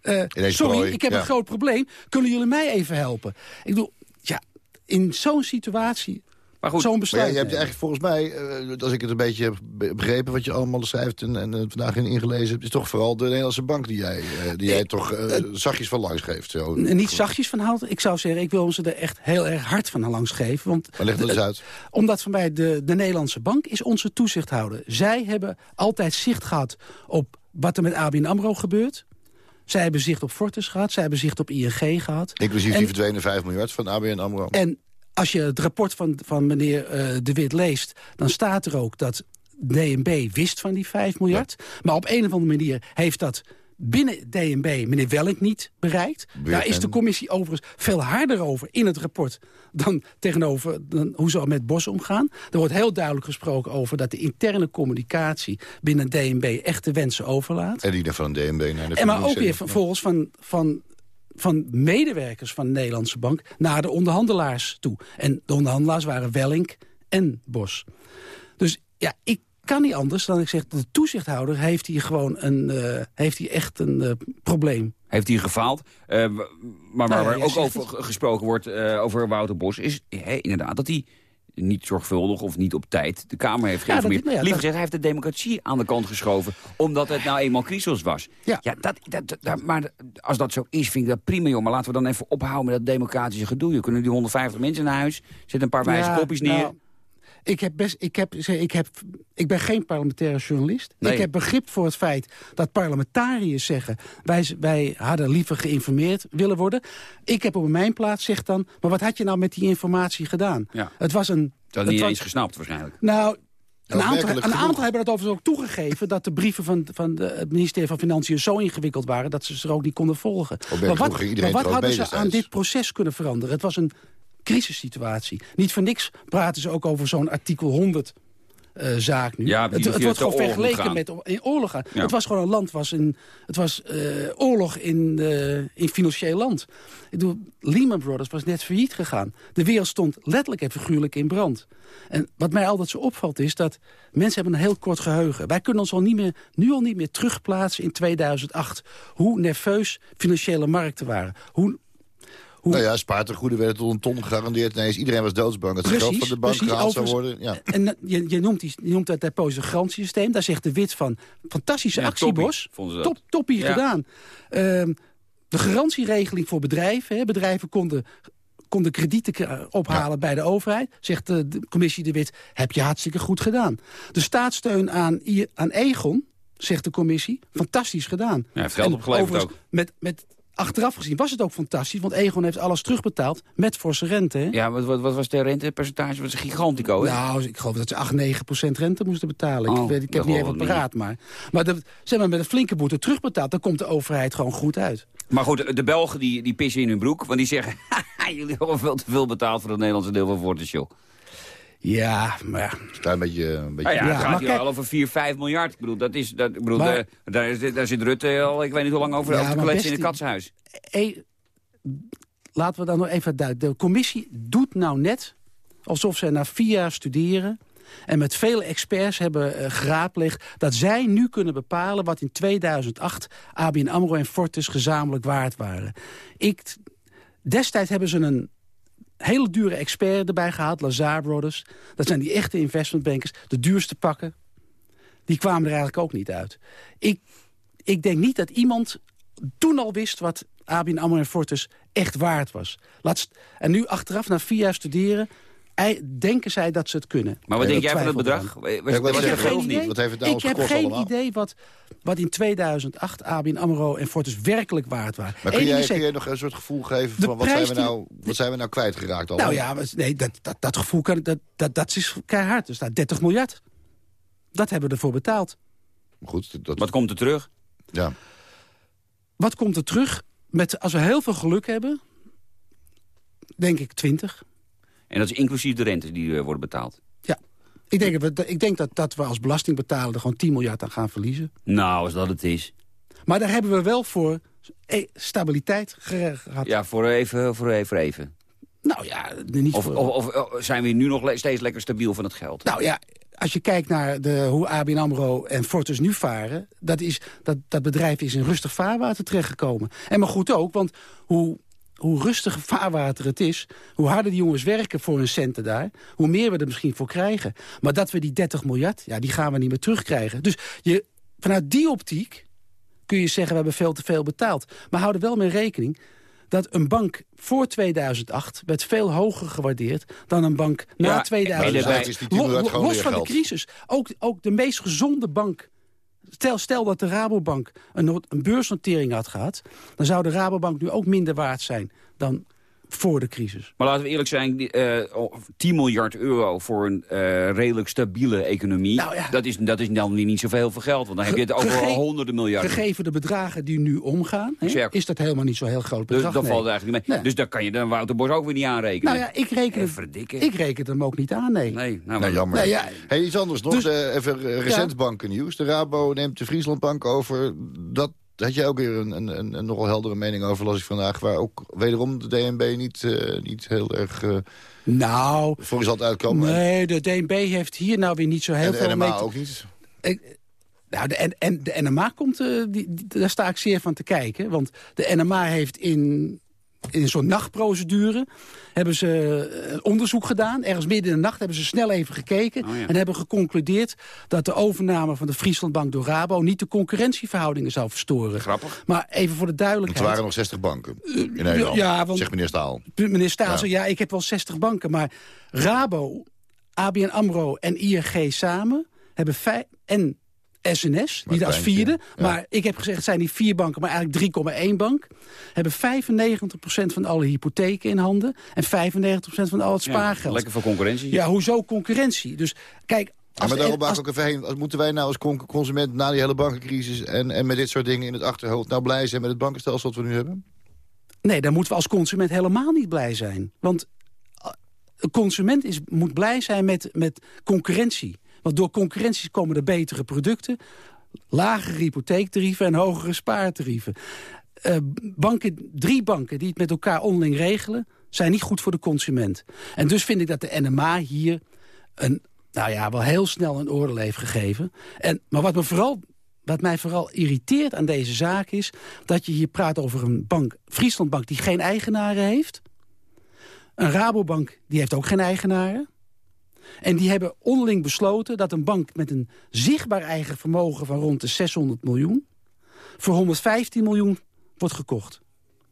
eh, sorry, prooi, ik heb ja. een groot probleem. Kunnen jullie mij even helpen? Ik bedoel, ja, in zo'n situatie, Maar goed, zo'n Maar besluit ja, je hebt eigenlijk volgens mij, eh, als ik het een beetje heb be- begrepen... wat je allemaal schrijft en, en eh, vandaag in ingelezen hebt... is toch vooral de Nederlandse bank die jij, eh, die jij toch zachtjes van langs geeft. Zo. En niet zachtjes van hout. Ik zou zeggen, ik wil ze er echt heel erg hard van langs geven. Want Maar leg dat eens uit. Omdat van mij de, de Nederlandse bank is onze toezichthouder. Zij hebben altijd zicht gehad op wat er met ABN AMRO gebeurt. Zij hebben zicht op Fortis gehad. Zij hebben zicht op ING gehad. Inclusief En- die verdwenen 5 miljard van ABN AMRO. En als je het rapport van, van meneer eh, De Wit leest... dan staat er ook dat DNB wist van die 5 miljard. Maar op een of andere manier heeft dat binnen DNB meneer Welling niet bereikt. Daar is de commissie overigens veel harder over in het rapport... dan tegenover dan hoe ze met Bos omgaan. Er wordt heel duidelijk gesproken over dat de interne communicatie... binnen DNB echt de wensen overlaat. En die van DNB naar de En maar ook weer vervolgens van, van van medewerkers van de Nederlandse bank naar de onderhandelaars toe. En de onderhandelaars waren Wellink en Bos. Dus ja, ik kan niet anders dan ik zeg... de toezichthouder heeft hier gewoon een, eh, heeft hier echt een eh, probleem. Heeft hij gefaald? Eh, maar waar Nou ja, ook over ge- gesproken wordt, over Wouter Bos... is inderdaad dat hij niet zorgvuldig of niet op tijd de Kamer heeft Ja, dat- geïnformeerd. nou ja, Liever gezegd, hij heeft de democratie aan de kant geschoven... omdat het nou eenmaal crisis was. Ja. dat, dat, dat- dat- maar als dat zo is, vind ik dat prima, joh. Maar laten we dan even ophouden met dat democratische gedoe. Je kunnen die 150 mensen naar huis, zet een paar wijze Ja, kopjes neer... nou, ik, heb best, ik, heb, ik, heb, ik ben geen parlementaire journalist. Nee. Ik heb begrip voor het feit dat parlementariërs zeggen... Wij, wij hadden liever geïnformeerd willen worden. Ik heb op mijn plaats zeg dan... maar wat had je nou met die informatie gedaan? Ja. Het was een... dat had het niet was- eens gesnapt waarschijnlijk. Nou, een aantal, een aantal hebben dat overigens ook toegegeven... dat de brieven van, van de, het ministerie van Financiën zo ingewikkeld waren... dat ze ze er ook niet konden volgen. Opmerkelijk Maar wat, maar wat hadden ze aan dit proces kunnen veranderen? Het was een crisissituatie. Niet voor niks praten ze ook over zo'n artikel 100... eh, zaak nu. Ja, het, wordt gewoon vergeleken gaan. met in oorlog. gaan. Ja. Het was gewoon een land, was in, het was eh, oorlog in, eh, in financieel land. Ik bedoel, Lehman Brothers was net failliet gegaan. De wereld stond letterlijk en figuurlijk in brand. En wat mij altijd zo opvalt is dat mensen hebben een heel kort geheugen. Wij kunnen ons al niet meer, nu al niet meer terugplaatsen in 2008. Hoe nerveus financiële markten waren. Hoe, hoe, Nou ja, spaartegoeden werden tot een ton gegarandeerd. Nee, iedereen was doodsbang dat het geld van de bank precies, gehaald zou worden. Ja. En je, je, noemt die, je noemt dat depositogarantiesysteem. Daar zegt de wit van, fantastische Ja, actie, toppie, Bos. vonden ze dat. Top, toppie Ja. gedaan. Ehm, de garantieregeling voor bedrijven. Hè. Bedrijven konden, konden kredieten ophalen bij de overheid. Zegt de, de commissie de Wit, heb je hartstikke goed gedaan. De staatssteun aan, aan Egon, zegt de commissie, fantastisch gedaan. Ja, heeft geld En opgeleverd ook. Met, met, achteraf gezien was het ook fantastisch, want Egon heeft alles terugbetaald met forse rente. Hè. Ja, wat, wat, wat was de rentepercentage? Dat was een gigantico, hè? Nou, ik geloof dat ze 8, 9 procent rente moesten betalen. Oh, ik, weet, ik dat heb niet even niet. paraat, maar... Maar de, ze hebben met een flinke boete terugbetaald. Dan komt de overheid gewoon goed uit. Maar goed, de Belgen die, die pissen in hun broek. Want die zeggen, "Haha, jullie hebben veel te veel betaald voor het Nederlandse deel van Fortis, joh. Ja, maar ja. Een klein beetje... Een beetje Nou ja, Ja, het gaat maar hier kijk- al over 4, 5 miljard. Ik bedoel, dat is, dat, ik bedoel Maar- daar, daar, is- daar zit Rutte al, ik weet niet hoe lang over, Ja, over te kletsen in het katshuis. E- laten we dan nog even duiden. De commissie doet nou net alsof zij na vier jaar studeren... en met vele experts hebben uh, geraadpleegd... dat zij nu kunnen bepalen wat in 2008 ABN AMRO en Fortis gezamenlijk waard waren. Ik, destijds hebben ze een hele dure expert erbij gehaald, Lazar Brothers. Dat zijn die echte investmentbankers, de duurste pakken. Die kwamen er eigenlijk ook niet uit. Ik, ik denk niet dat iemand toen al wist wat ABN AMRO en Fortis echt waard was. Laat, st- en nu achteraf, na vier jaar studeren, denken zij dat ze het kunnen. Maar wat denk jij van het bedrag? ik Was, Ja, ik was het geen idee. niet? Wat heeft het nou ik heb geen allemaal? idee wat, wat in 2008 ABN AMRO en Fortis werkelijk waard waren. Maar kun jij, kun nog een soort gevoel geven van wat zijn, we die- nou, wat zijn we nou kwijtgeraakt al? Nou ja, maar- nee, dat, dat, dat gevoel kan, dat, dat, dat is keihard. Er staat 30 miljard. Dat hebben we ervoor betaald. Goed, dat, Wat komt er terug? ja. Wat komt er terug? Met, als we heel veel geluk hebben, denk ik 20. En dat is inclusief de rentes die eh, worden betaald. Ja. Ik denk, dat we, ik denk dat, dat we als belastingbetaler er gewoon 10 miljard aan gaan verliezen. Nou, als dat het is. Maar daar hebben we wel voor eh, stabiliteit ge- gehad. Ja, voor even, voor even, even. Nou ja, niet Of, voor... of, of of zijn we nu nog steeds lekker stabiel van het geld? Nou ja, als je kijkt naar de, hoe ABN AMRO en Fortis nu varen... Dat, is, dat, dat bedrijf is in rustig vaarwater terechtgekomen. En maar goed ook, want hoe, hoe rustiger vaarwater het is... hoe harder die jongens werken voor hun centen daar... hoe meer we er misschien voor krijgen. Maar dat we die 30 miljard, ja, die gaan we niet meer terugkrijgen. Dus je, vanuit die optiek kun je zeggen... we hebben veel te veel betaald. Maar hou er wel mee rekening dat een bank voor 2008 werd veel hoger gewaardeerd dan een bank na Ja, 2008. en is die 10 miljard Lo- gewoon los weer van de crisis. Ook, ook de meest gezonde bank. Stel, stel dat de Rabobank een, een beursnotering had gehad... dan zou de Rabobank nu ook minder waard zijn dan voor de crisis. Maar laten we eerlijk zijn, die, eh, 10 miljard euro voor een eh, redelijk stabiele economie... Nou ja. dat, is, dat is dan weer niet zoveel voor geld. Want dan heb je het over Gege- honderden miljarden. Gegeven de bedragen die nu omgaan, hè, is dat helemaal niet zo heel groot Dus bedrag. dat nee. valt eigenlijk niet mee. Nee. Dus daar kan je dan Wouter Bos ook weer niet aanrekenen. Nou ja, ik reken, Eh, het, verdikken. ik reken het hem ook niet aan, nee. Nee, nou, Nou, jammer. Nee, ja. Hey, iets anders nog. Dus- Eh, even recent bankennieuws. De Rabo neemt de Frieslandbank over. Dat had jij ook weer een, een, een, nogal heldere mening over, las ik vandaag... waar ook wederom de DNB niet, eh, niet heel erg eh Nou, voor is altijd uitkomen. nee, de DNB heeft hier nou weer niet zo heel en de veel NMA mee te- ook niet. Ik- nou, de, N- en, de NMA komt, eh, die, die- daar sta ik zeer van te kijken. Want de NMA heeft in, in zo'n nachtprocedure... hebben ze eh, een onderzoek gedaan. Ergens midden in de nacht hebben ze snel even gekeken... Oh, ja. en hebben geconcludeerd dat de overname van de Frieslandbank door Rabo... niet de concurrentieverhoudingen zou verstoren. Grappig. Maar even voor de Want er duidelijkheid... waren nog 60 banken in Nederland, ja, want- zegt meneer Staal. Meneer Staatsel, ja. ik heb wel 60 banken, maar Rabo, ABN AMRO en ING samen hebben en SNS, Maar niet als vierde. ja. Maar ik heb gezegd, het zijn niet vier banken, maar eigenlijk 3,1 bank. Hebben 95% van alle hypotheken in handen. En 95% van al het Ja, spaargeld. lekker voor concurrentie. Ja, hoezo concurrentie? Dus kijk... Ja, maar daarom maak als- ik ook even heen. Als- Moeten wij nou als con- consument na die hele bankencrisis... En, en met dit soort dingen in het achterhoofd... nou blij zijn met het bankenstelsel wat we nu hebben? Nee, daar moeten we als consument helemaal niet blij zijn. Want eh, een consument is, moet blij zijn met, met concurrentie. Want door concurrentie komen er betere producten... lagere hypotheektarieven en hogere spaartarieven. Eh, banken, drie banken die het met elkaar onderling regelen... zijn niet goed voor de consument. En dus vind ik dat de NMA hier een, nou ja, wel heel snel een oordeel heeft gegeven. En, maar wat me vooral wat mij vooral irriteert aan deze zaak is... dat je hier praat over een bank, Frieslandbank, die geen eigenaren heeft. Een Rabobank, die heeft ook geen eigenaren. En die hebben onderling besloten dat een bank met een zichtbaar eigen vermogen... van rond de 600 miljoen, voor 115 miljoen wordt gekocht.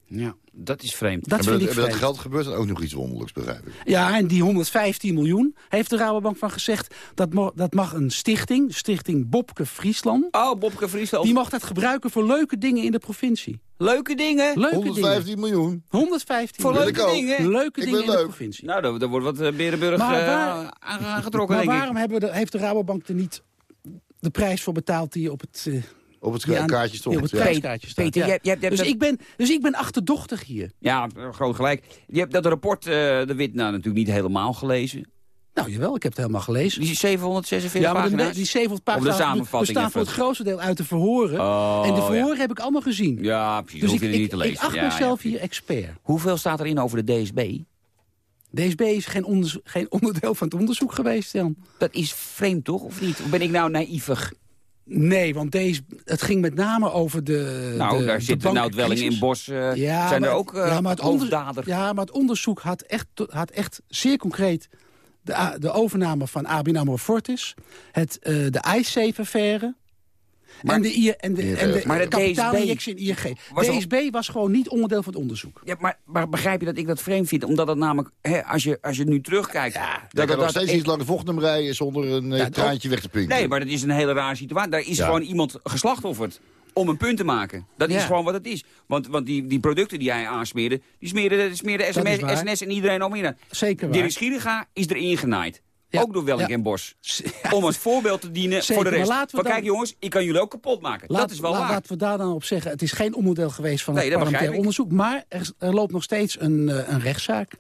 Ja, dat is vreemd. Dat en met, dat vreemd. geld gebeurt dan ook nog iets wonderlijks, begrijp ik. Ja, en die 115 miljoen heeft de Rabobank van gezegd... dat, mo- dat mag een stichting, de stichting Bobke Friesland... Oh, Bobke Friesland. die mag dat gebruiken voor leuke dingen in de provincie. Leuke dingen. Leuke 115 dingen. miljoen. 115 Voor leuke ik ook. dingen. Leuke Ik dingen in de provincie. Nou, daar, daar wordt wat eh, Berenburg Maar eh, waar- aan- aangetrokken, maar denk ik. waarom hebben de, heeft de Rabobank er niet de prijs voor betaald die op het, eh, Op het kaartje stond. op het Ja. prijskaartje staat? Peter, Ja. jij- jij- jij hebt dus, dat- ik ben, dus ik ben achterdochtig hier. Ja, eh, groot gelijk. Je hebt dat rapport, eh, de Wit, nou natuurlijk niet helemaal gelezen. Nou, jawel, ik heb het helemaal gelezen. Die 746 ja, maar de, pagina's. die 700 Of de pagina's samenvatting bestaan voor het grootste deel uit de verhoren. Oh, en de ja. verhoren heb ik allemaal gezien. Ja, precies. dus hoef ik, je er niet ik, te lezen. ik acht Ja, mezelf hier expert. Hoeveel staat erin over de DSB? DSB is geen, geen onderdeel van het onderzoek geweest, Jan. Dat is vreemd, toch? Of niet? Of ben ik nou naïvig? Nee, want deze, het ging met name over de Nou, de, daar de zit de Nout Welling in. Bos. Ja, zijn maar er ook eh ja, maar het onder- hoofddader? Ja, maar het onderzoek had echt, had echt zeer concreet... de, a- de overname van ABN AMRO Fortis, het, eh, de iSafe-affaire... En de, I- en de, en de Maar de kapitaalinjectie in ING. Was al- DSB was gewoon niet onderdeel van het onderzoek. Ja, maar, maar begrijp je dat ik dat vreemd vind? Omdat het namelijk, hè, als, je, als je nu terugkijkt... Dat dat, kan nog dat, steeds dat- niet lang de vochtnummer rijden zonder een eh, Ja, traantje weg te pinken. Nee, maar dat is een hele rare situatie. Daar is Ja. gewoon iemand geslachtofferd om een punt te maken. Dat is gewoon wat het is. Want, want die, die producten die hij aansmeerde, die smeerde, smeerde SMS. SNS en iedereen al meer. Zeker waar. Dirk Schieringa is erin genaaid. Ja. Ook door Welling Ja. en Bos. Om als voorbeeld te dienen Zeker, voor de maar rest. Van dan- kijk jongens, ik kan jullie ook kapot maken. Laat- dat is wel la- waar. Laten we daar dan op zeggen, het is geen onderdeel geweest van Nee, het parlementair onderzoek. Maar er, er loopt nog steeds een, eh, een rechtszaak.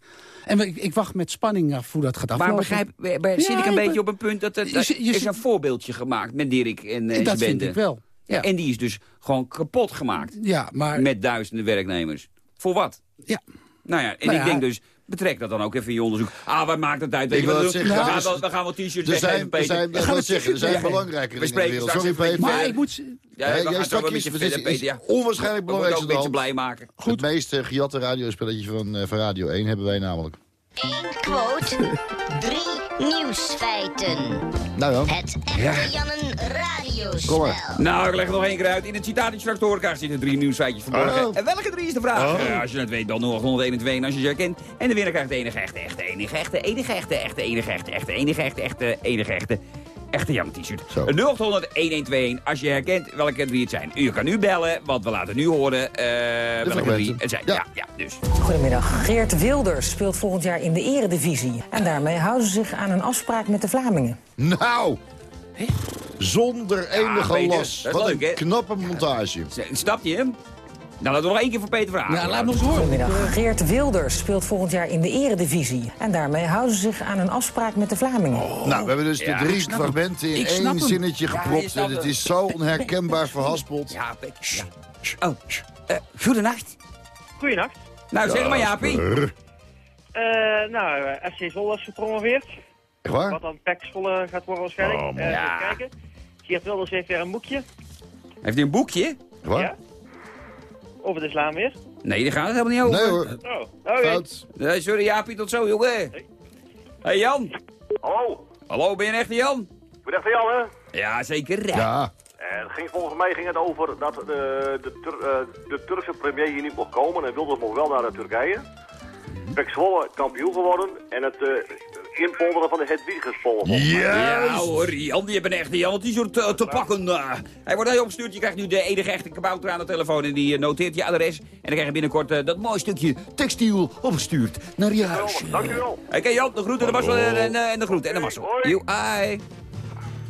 En ik, ik wacht met spanning af hoe dat gaat Maar aflopen. begrijp, bij- bij- Ja, zit ik een beetje op een punt dat er is een voorbeeldje gemaakt met Dirk en uh, dat vind ik wel. Ja, En die is dus gewoon kapot gemaakt. ja maar... Met duizenden werknemers. Voor wat? Ja. Nou ja, en Nou ik ja. denk dus, betrek dat dan ook even in je onderzoek. Ah, wat maakt het uit? Weet wat zeggen, we, gaan wel, we gaan wel t-shirts weggeven, zijn, er Peter. zijn, We ik gaan zeggen, er zijn belangrijke dingen in de wereld. Sorry, even Peter. Maar ik moet... Ja, we jij gaan het is Peter. Ja. onwaarschijnlijk We moeten ook een beetje blij maken. Het meest eh, gejatte radiospelletje van, eh, van Radio 1 hebben wij namelijk. Eén quote, drie nieuwsfeiten. Nou ja. Het echte Jannen radiospel. Kom maar. Nou, ik leg het nog één keer uit. In het citaat straks te horen krijgt zitten drie nieuwsfeitjes verborgen. Oh. En welke drie is de vraag? Oh. Eh, als je het weet, bel 0821 en als je ze herkent. En de winnaar krijgt de enige echte, echte, enige echte, enige echte, echte, enige echte, echte, enige echte, echte, enige echte, echte Jan t-shirt. Zo. 0800 1121 als je herkent welke drie het zijn. U kan nu bellen, want we laten nu horen eh, welke drie het zijn. Ja. Ja, ja, dus. Goedemiddag. Geert Wilders speelt volgend jaar in de eredivisie. En daarmee houden ze zich aan een afspraak met de Vlamingen. Nou. Zonder enige dat is Wat leuk, een knappe montage. Snap je hem? Nou, laten we nog één keer voor Peter vragen. Ja, laat me eens horen. Goedemiddag. Geert Wilders speelt volgend jaar in de eredivisie. En daarmee houden ze zich aan een afspraak met de Vlamingen. Nou, we hebben dus Ja, de ik drie fragmenten in Ik één hem. zinnetje gepropt. en het is zo onherkenbaar verhaspeld. Ja, Peter. Ja. Oh, uh, goedenacht. Goedenacht. Nou, zeg maar Jaapie. Uh, nou, FC Zwolle is gepromoveerd. Echt waar? Wat dan PEC Zwolle gaat worden waarschijnlijk. Oh. Uh, Ja. even kijken. Geert Wilders heeft weer een boekje. Heeft hij een boekje? Wat? Ja. Over de islam weer. Nee, daar gaat het helemaal niet over. Nee hoor. Oh, oké. Nee, sorry Jaapie, tot zo, jongen. Hey Jan. Hallo, Hallo, ben je een echte Jan? ik ben echt Jan, hè? Ja, zeker. Ja. En het ging, volgens mij ging het over dat de, de, Tur- eh, de Turkse premier hier niet mocht komen en Wilders mocht wel naar de Turkije. Pek Zwolle kampioen geworden en het eh, inpolderen van de Hedwiggespol. Ja hoor, Jan, die hebben een echte Jan, want die er te, te pakken. eh. hij wordt heel opgestuurd, je krijgt nu de enige echte kabouter aan de telefoon... en die eh, noteert je adres. En dan krijg je binnenkort eh, dat mooie stukje textiel opgestuurd naar je huis. Dankjewel. Oké Jan, de groeten, de Marcel en, en, en de groeten en de. You, hi.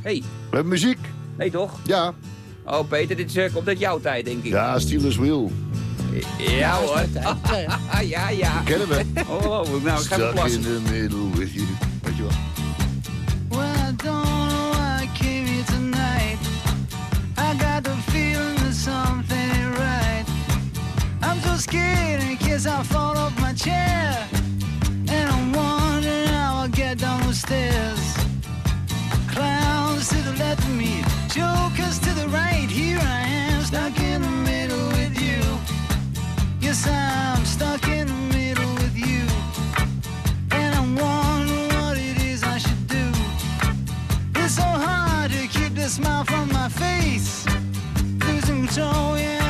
Hey, We hebben muziek. nee toch? Ja. Oh Peter, dit is, eh, komt uit jouw tijd, denk ik. Ja, Steelers Wheel. Ja hoor. ja, ja. Kennen we. Oh, nou, ik ga even Stuck in the middle with you. Weet je wel. Well, I don't know why I came here tonight. I got the feeling that something ain't right. I'm so scared in case I fall off my chair. And I'm wondering how I'll get down the stairs. Clowns to the left of me, jokers to the right. Here I am, stuck in the middle smile from my face. Losing control, yeah,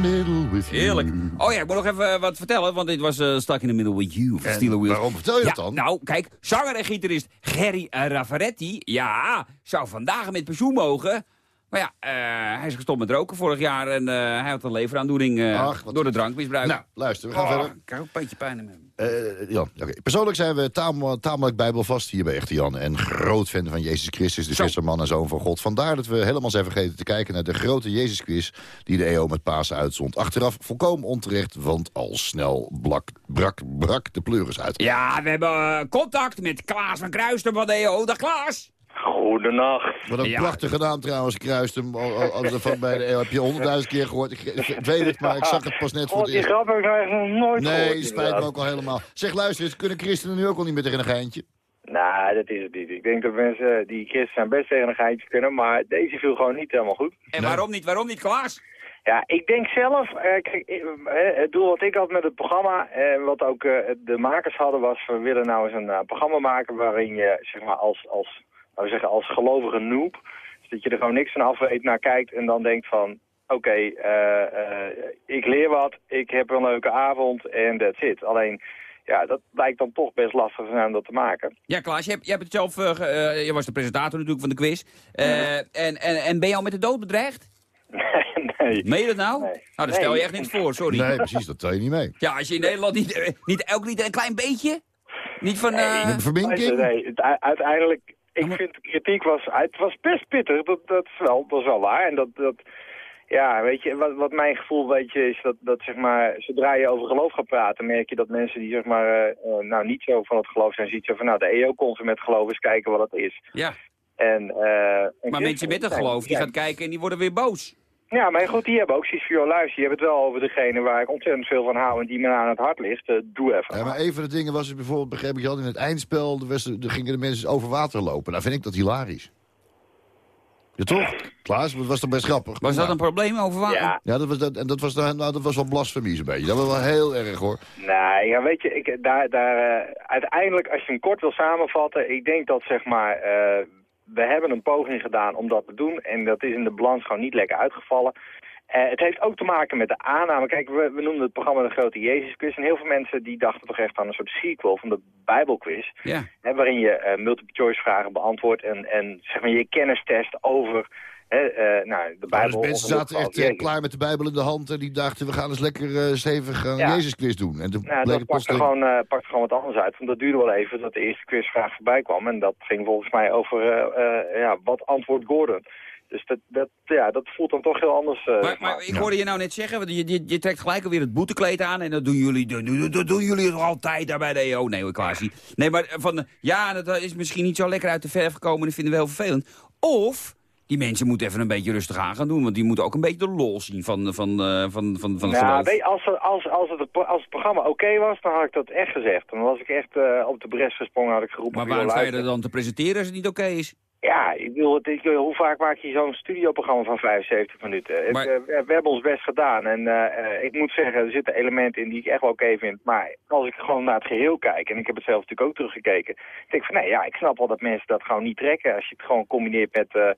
middle with you. Heerlijk. Oh ja, ik moet nog even eh, wat vertellen, want dit was eh Stuck in the Middle with You En waarom vertel je dat Ja, dan? Nou, kijk, zanger en gitarist Gerry Raffaretti, ja, zou vandaag met pensioen mogen. Maar ja, eh, hij is gestopt met roken vorig jaar en hij had een leveraandoening Ach, wat- door de drankmisbruik. Nou, luister, we gaan Oh, verder. Ik ook een beetje pijn in me. Jan, oké. Persoonlijk zijn we tam tamelijk bijbelvast hier bij Echte Jan. En groot fan van Jezus Christus, de visserman en zoon van God. Vandaar dat we helemaal zijn vergeten te kijken naar de grote Jezusquiz... die de EO met Pasen uitzond. Achteraf volkomen onterecht, want al snel blak, brak, brak de pleuris uit. Ja, we hebben eh, contact met Klaas van Kruisten van de EO. Dag Klaas! Goedenacht. Wat een prachtige naam trouwens, al- van bij de eeuw heb je honderdduizend keer gehoord. Ik, ik weet het, maar ik zag het pas net voor die grap heb ik nou echt nog nooit Nee, gehoord. het spijt me ook al helemaal. Zeg, luister eens, kunnen christenen nu ook al niet meer tegen een geintje? Nou, dat is het niet. Ik denk dat mensen die christen zijn best tegen een geintje kunnen, maar deze viel gewoon niet helemaal goed. En waarom niet? Waarom niet, Klaas? Ja, ik denk zelf, eh, kijk, eh, eh, het doel wat ik had met het programma, en wat ook eh, de makers hadden, was we willen nou eens een eh, programma maken waarin je, zeg maar, als, als, we zeggen, als gelovige noob, dus dat je er gewoon niks van af weet, naar kijkt en dan denkt van, oké, eh, eh, ik leer wat, ik heb een leuke avond en that's it. Alleen, ja, dat lijkt dan toch best lastig zijn om dat te maken. Ja, Klaas, je hebt, je hebt het zelf... eh, eh, je was de presentator natuurlijk van de quiz. Eh, en, en, en ben je al met de dood bedreigd? nee. Meen je dat nou? Nou, dan stel je echt niks voor, sorry. Nee, precies, dat tel je niet mee. Ja, als je in Nederland niet, niet elk niet een klein beetje... Niet van... eh, Nee, nee, het, u- uiteindelijk, ik vind de kritiek was, het was best pittig, dat, dat, is wel, dat is wel waar. En dat, dat ja, weet je, wat, wat mijn gevoel weet je, is dat, dat zeg maar, zodra je over geloof gaat praten, merk je dat mensen die zeg maar, eh, eh, nou niet zo van het geloof zijn, ziet zo van, nou, de EO ze met geloof eens kijken wat dat is. Ja. En, eh, en Maar mensen met een geloof, die gaan kijken en die worden weer boos. Ja, maar goed, die hebben ook zoiets voor jou luisteren. Die hebben het wel over degene waar ik ontzettend veel van hou en die me aan het hart ligt. Eh, doe even. Ja, maar een van de dingen was het bijvoorbeeld, begreep ik, je had in het eindspel, was, er gingen de mensen over water lopen. Nou vind ik dat hilarisch. Ja, toch? Klaas, dat was toch best grappig? Was dat een probleem over water? Ja. Ja, dat was, dat, en dat was, dan- nou, dat was wel blasfemie zo'n beetje. Dat was wel heel erg, hoor. Nee, ja, weet je, ik, daar, daar, eh, uiteindelijk, als je hem kort wil samenvatten, ik denk dat, zeg maar, eh, we hebben een poging gedaan om dat te doen en dat is in de balans gewoon niet lekker uitgevallen. Eh, het heeft ook te maken met de aanname. Kijk, we, we noemden het programma de Grote Jezusquiz en heel veel mensen die dachten toch echt aan een soort sequel van de Bijbelquiz. Ja. Hè, waarin je eh, multiple choice vragen beantwoordt en, en zeg maar, je kennis test over hè, eh, nou, de Nou, Bijbel. dus mensen zaten echt klaar met de Bijbel in de hand en die dachten, we gaan eens lekker stevig een Ja. Jezusquiz doen. En toen Nou, bleek dat pakte gewoon, eh, pakte gewoon wat anders uit. Want dat duurde wel even dat de eerste quizvraag voorbij kwam. En dat ging volgens mij over eh, eh, ja, wat antwoordt Gordon. Dus dat, dat, ja, dat voelt dan toch heel anders. eh, Maar, maar ik hoorde je nou net zeggen, want je, je, je trekt gelijk alweer het boetekleed aan en dat doen jullie, dat, doen- dat doen jullie toch altijd daar bij de EO? Nee hoor, Klaasie. Nee, maar van, ja, dat is misschien niet zo lekker uit de verf gekomen en dat vinden we heel vervelend. Of, die mensen moeten even een beetje rustig aan gaan doen, want die moeten ook een beetje de lol zien van, van, eh, van, van, van het Nou, geloof. weet als, als, als, het, als het programma oké was, dan had ik dat echt gezegd. Dan was ik echt eh, op de bres gesprongen, had ik geroepen. Maar waarom sta je er dan te presenteren als het niet oké is? Ja, ik bedoel, het, ik, hoe vaak maak je zo'n studioprogramma van 75 minuten? Maar- eh, we, we hebben ons best gedaan en eh, eh, ik moet zeggen, er zitten elementen in die ik echt wel oké vind. Maar als ik gewoon naar het geheel kijk, en ik heb het zelf natuurlijk ook teruggekeken, denk ik van nee, ja, ik snap wel dat mensen dat gewoon niet trekken. Als je het gewoon combineert met, eh, eh, eh,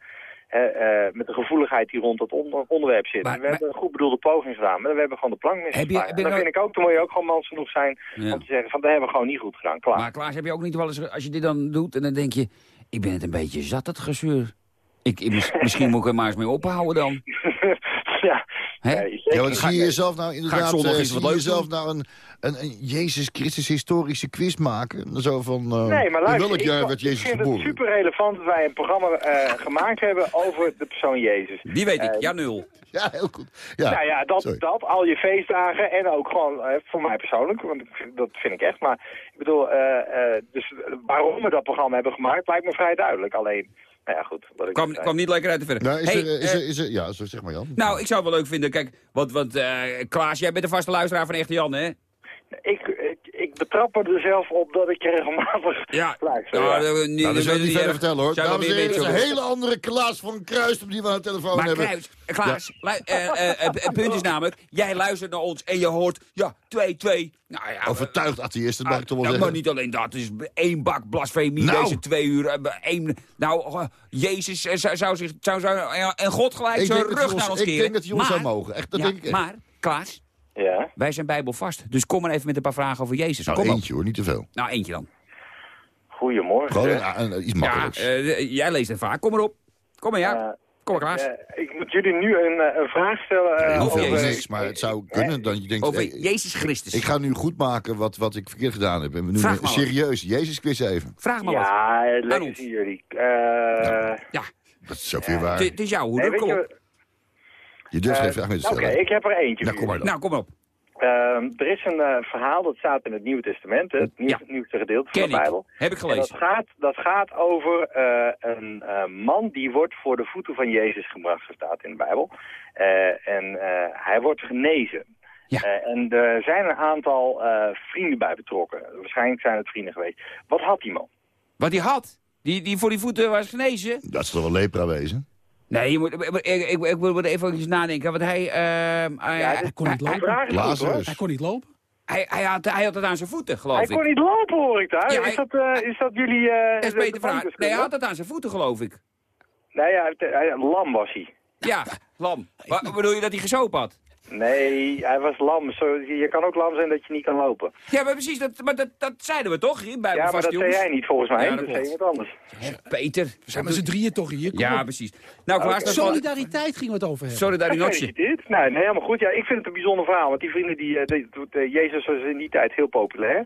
met de gevoeligheid die rond onder- onderwerp zit. we hebben een goed bedoelde poging gedaan, maar we hebben gewoon de plank misgeslagen. En dan nou- vind ik ook, dan moet je ook gewoon mans genoeg zijn Ja. om te zeggen van dat hebben we gewoon niet goed gedaan, klaar. Maar Klaas, heb je ook niet wel eens, als je dit dan doet en dan denk je, ik ben het een beetje zat, het gezeur. Ik, ik- mis- misschien moet ik er maar eens mee ophouden dan. ja. Hè? Ja, zie je jezelf nou Ga ik inderdaad zondag eh, wat jezelf nou een, een, een Jezus Christus historische quiz maken? Zo van, eh, Nee, maar in luister, welk ik, jaar ik werd Jezus vind geboren? het super relevant dat wij een programma eh, gemaakt hebben over de persoon Jezus. Die weet ik, Eh, ja nul. Ja, heel goed. Ja, nou ja, dat, sorry. dat, al je feestdagen en ook gewoon eh, voor mij persoonlijk, want ik vind- dat vind ik echt. Maar ik bedoel, eh, eh, dus waarom we dat programma hebben gemaakt lijkt me vrij duidelijk. Alleen, nou ja goed. Wat ik Kwam, niet lekker uit de verf. Nou, is Hey, er, is eh, er, is er, ja, zo zeg maar Jan. nou, ik zou het wel leuk vinden. Kijk, want, want eh, Klaas, jij bent een vaste luisteraar van Echte Jan, hè? ik betrap me er zelf op dat ik regelmatig Ja. luister. Nou, ja. eh, Nou, dat zou ik niet eh, verder vertellen hoor. Dames en heren, is een hele andere Klaas van Kruis die we aan de telefoon Maar hebben. Kruis, Klaas, lu- eh, eh, het punt is namelijk, jij luistert naar ons en je hoort, ja, 2-2. Nou ja, Overtuigd atheïst, dat Ah, mag ik toch wel nou, zeggen. maar niet alleen dat, het is één bak blasfemie Nou. deze twee uur. eh, één, nou, eh, Jezus eh, zou, zou zich, zou, zou, ja, en God gelijk Ik zijn rug ons- naar ons ik keren. denk dat ons Maar- zou mogen. Echt, dat denk ik echt. Maar, Klaas, Ja. wij zijn bijbelvast. Dus kom maar even met een paar vragen over Jezus. Nou, kom op. eentje hoor, niet te veel. Nou, eentje dan. Goedemorgen. Gewoon zeg. een, een- iets Ja, makkelijks. eh, jij leest het vaak. Kom maar op. Kom maar, ja. Eh, Kom maar, Klaas. eh, ik moet jullie nu een, eh, een vraag stellen. over- is niks, maar het zou kunnen. Dan je denkt, over hey, Jezus Christus. ik ga nu goed maken wat, wat ik verkeerd gedaan heb. En we doen wat. serieus Jezus quiz even. Vraag maar wat. Ja, lekker ons. zien jullie. Eh, Ja, Dat is zoveel waar. het is jouw nee, hoeder. Kom je, durft eh, geen vraag meer te Oké, stellen. ik heb er eentje. Nou, kom maar dan. Nou, kom op. Ehm, er is een eh, verhaal dat staat in het Nieuwe Testament, het nieuw, nieuwste gedeelte van de ik. Bijbel. Heb ik En gelezen. dat gaat, dat gaat over eh, een eh, man die wordt voor de voeten van Jezus gebracht, staat in de Bijbel. Eh, en eh, hij wordt genezen. Eh, en er zijn een aantal eh, vrienden bij betrokken. Waarschijnlijk zijn het vrienden geweest. Wat had die man? Wat hij had? Die, die voor die voeten was genezen? Dat is toch wel lepra wezen? Nee, je moet, ik, ik, wil even nadenken. Want hij... ehm, hij, hij kon niet lopen. Hij kon niet lopen. Hij, hij, had, hij had het aan zijn voeten, geloof Hij ik. kon niet lopen, hoor ik daar. Ja, is, hij- dat, eh, is dat jullie... eh Dat is beter vraag. Nee, hij had het aan zijn voeten, geloof ik. Nee, hij, hij- lam was hij. Ja, lam. Wat bedoel je dat hij gesopen had? Nee, hij was lam. Zo, je kan ook lam zijn dat je niet kan lopen. Ja, maar precies, dat, maar dat, dat zeiden we toch hier bij Ja, maar Vast dat zei jij niet volgens mij. Ja, dat dat zei klopt. iemand anders. Peter. We zijn met z'n drieën toch hier. Kom Ja, op. precies. Nou, was- Solidariteit gingen we het over hebben. Gefeliciteerd. Nee, nee, helemaal goed. Ja, ik vind het een bijzonder verhaal. Want die vrienden, die, eh, die- die- Jezus was in die tijd heel populair.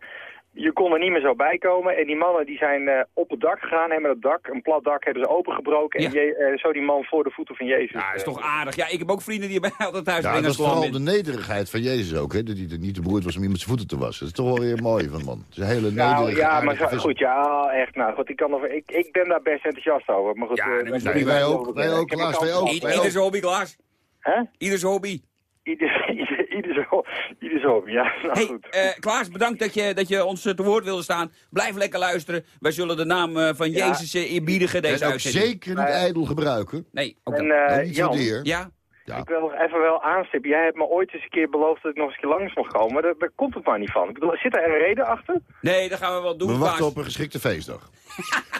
Je kon er niet meer zo bij komen. En die mannen die zijn eh, op het dak gegaan. Hebben het dak, een plat dak, hebben ze opengebroken. En je, eh, zo die man voor de voeten van Jezus. Ja, dat is eh, toch aardig. Ja, ik heb ook vrienden die bij altijd thuis Ja, dat is vooral de nederigheid van Jezus ook, hè? Dat hij er niet te beroerd was om iemand zijn voeten te wassen. Dat is toch wel weer mooi van man. Het is een hele Nou nederige, ja, maar zo- goed, ja, echt. Nou goed, ik, kan er, ik, ik ben daar best enthousiast over. Maar goed, Ja, eh, nee, wij- ook, wij ook, Klaas, wij ook. Ieder zijn hobby, Klaas. Hè? Ieder zijn hobby. Ieder, ieder, ieder, zo, ieder zo, ja. Nou Hey, goed. eh, Klaas, bedankt dat je, dat je ons eh, te woord wilde staan. Blijf lekker luisteren. Wij zullen de naam eh, van Ja. Jezus eerbiedigen deze En uitzending. zeker niet ijdel gebruiken. Nee, ook En eh, Nou, niet zo Jan, deer. Ja? Ja. ik wil nog even wel aanstippen. Jij hebt me ooit eens een keer beloofd dat ik nog eens een keer langs mag komen. Maar daar, daar komt het maar niet van. Ik bedoel, zit er een reden achter? Nee, dat gaan we wel doen, We Klaas. wachten op een geschikte feestdag.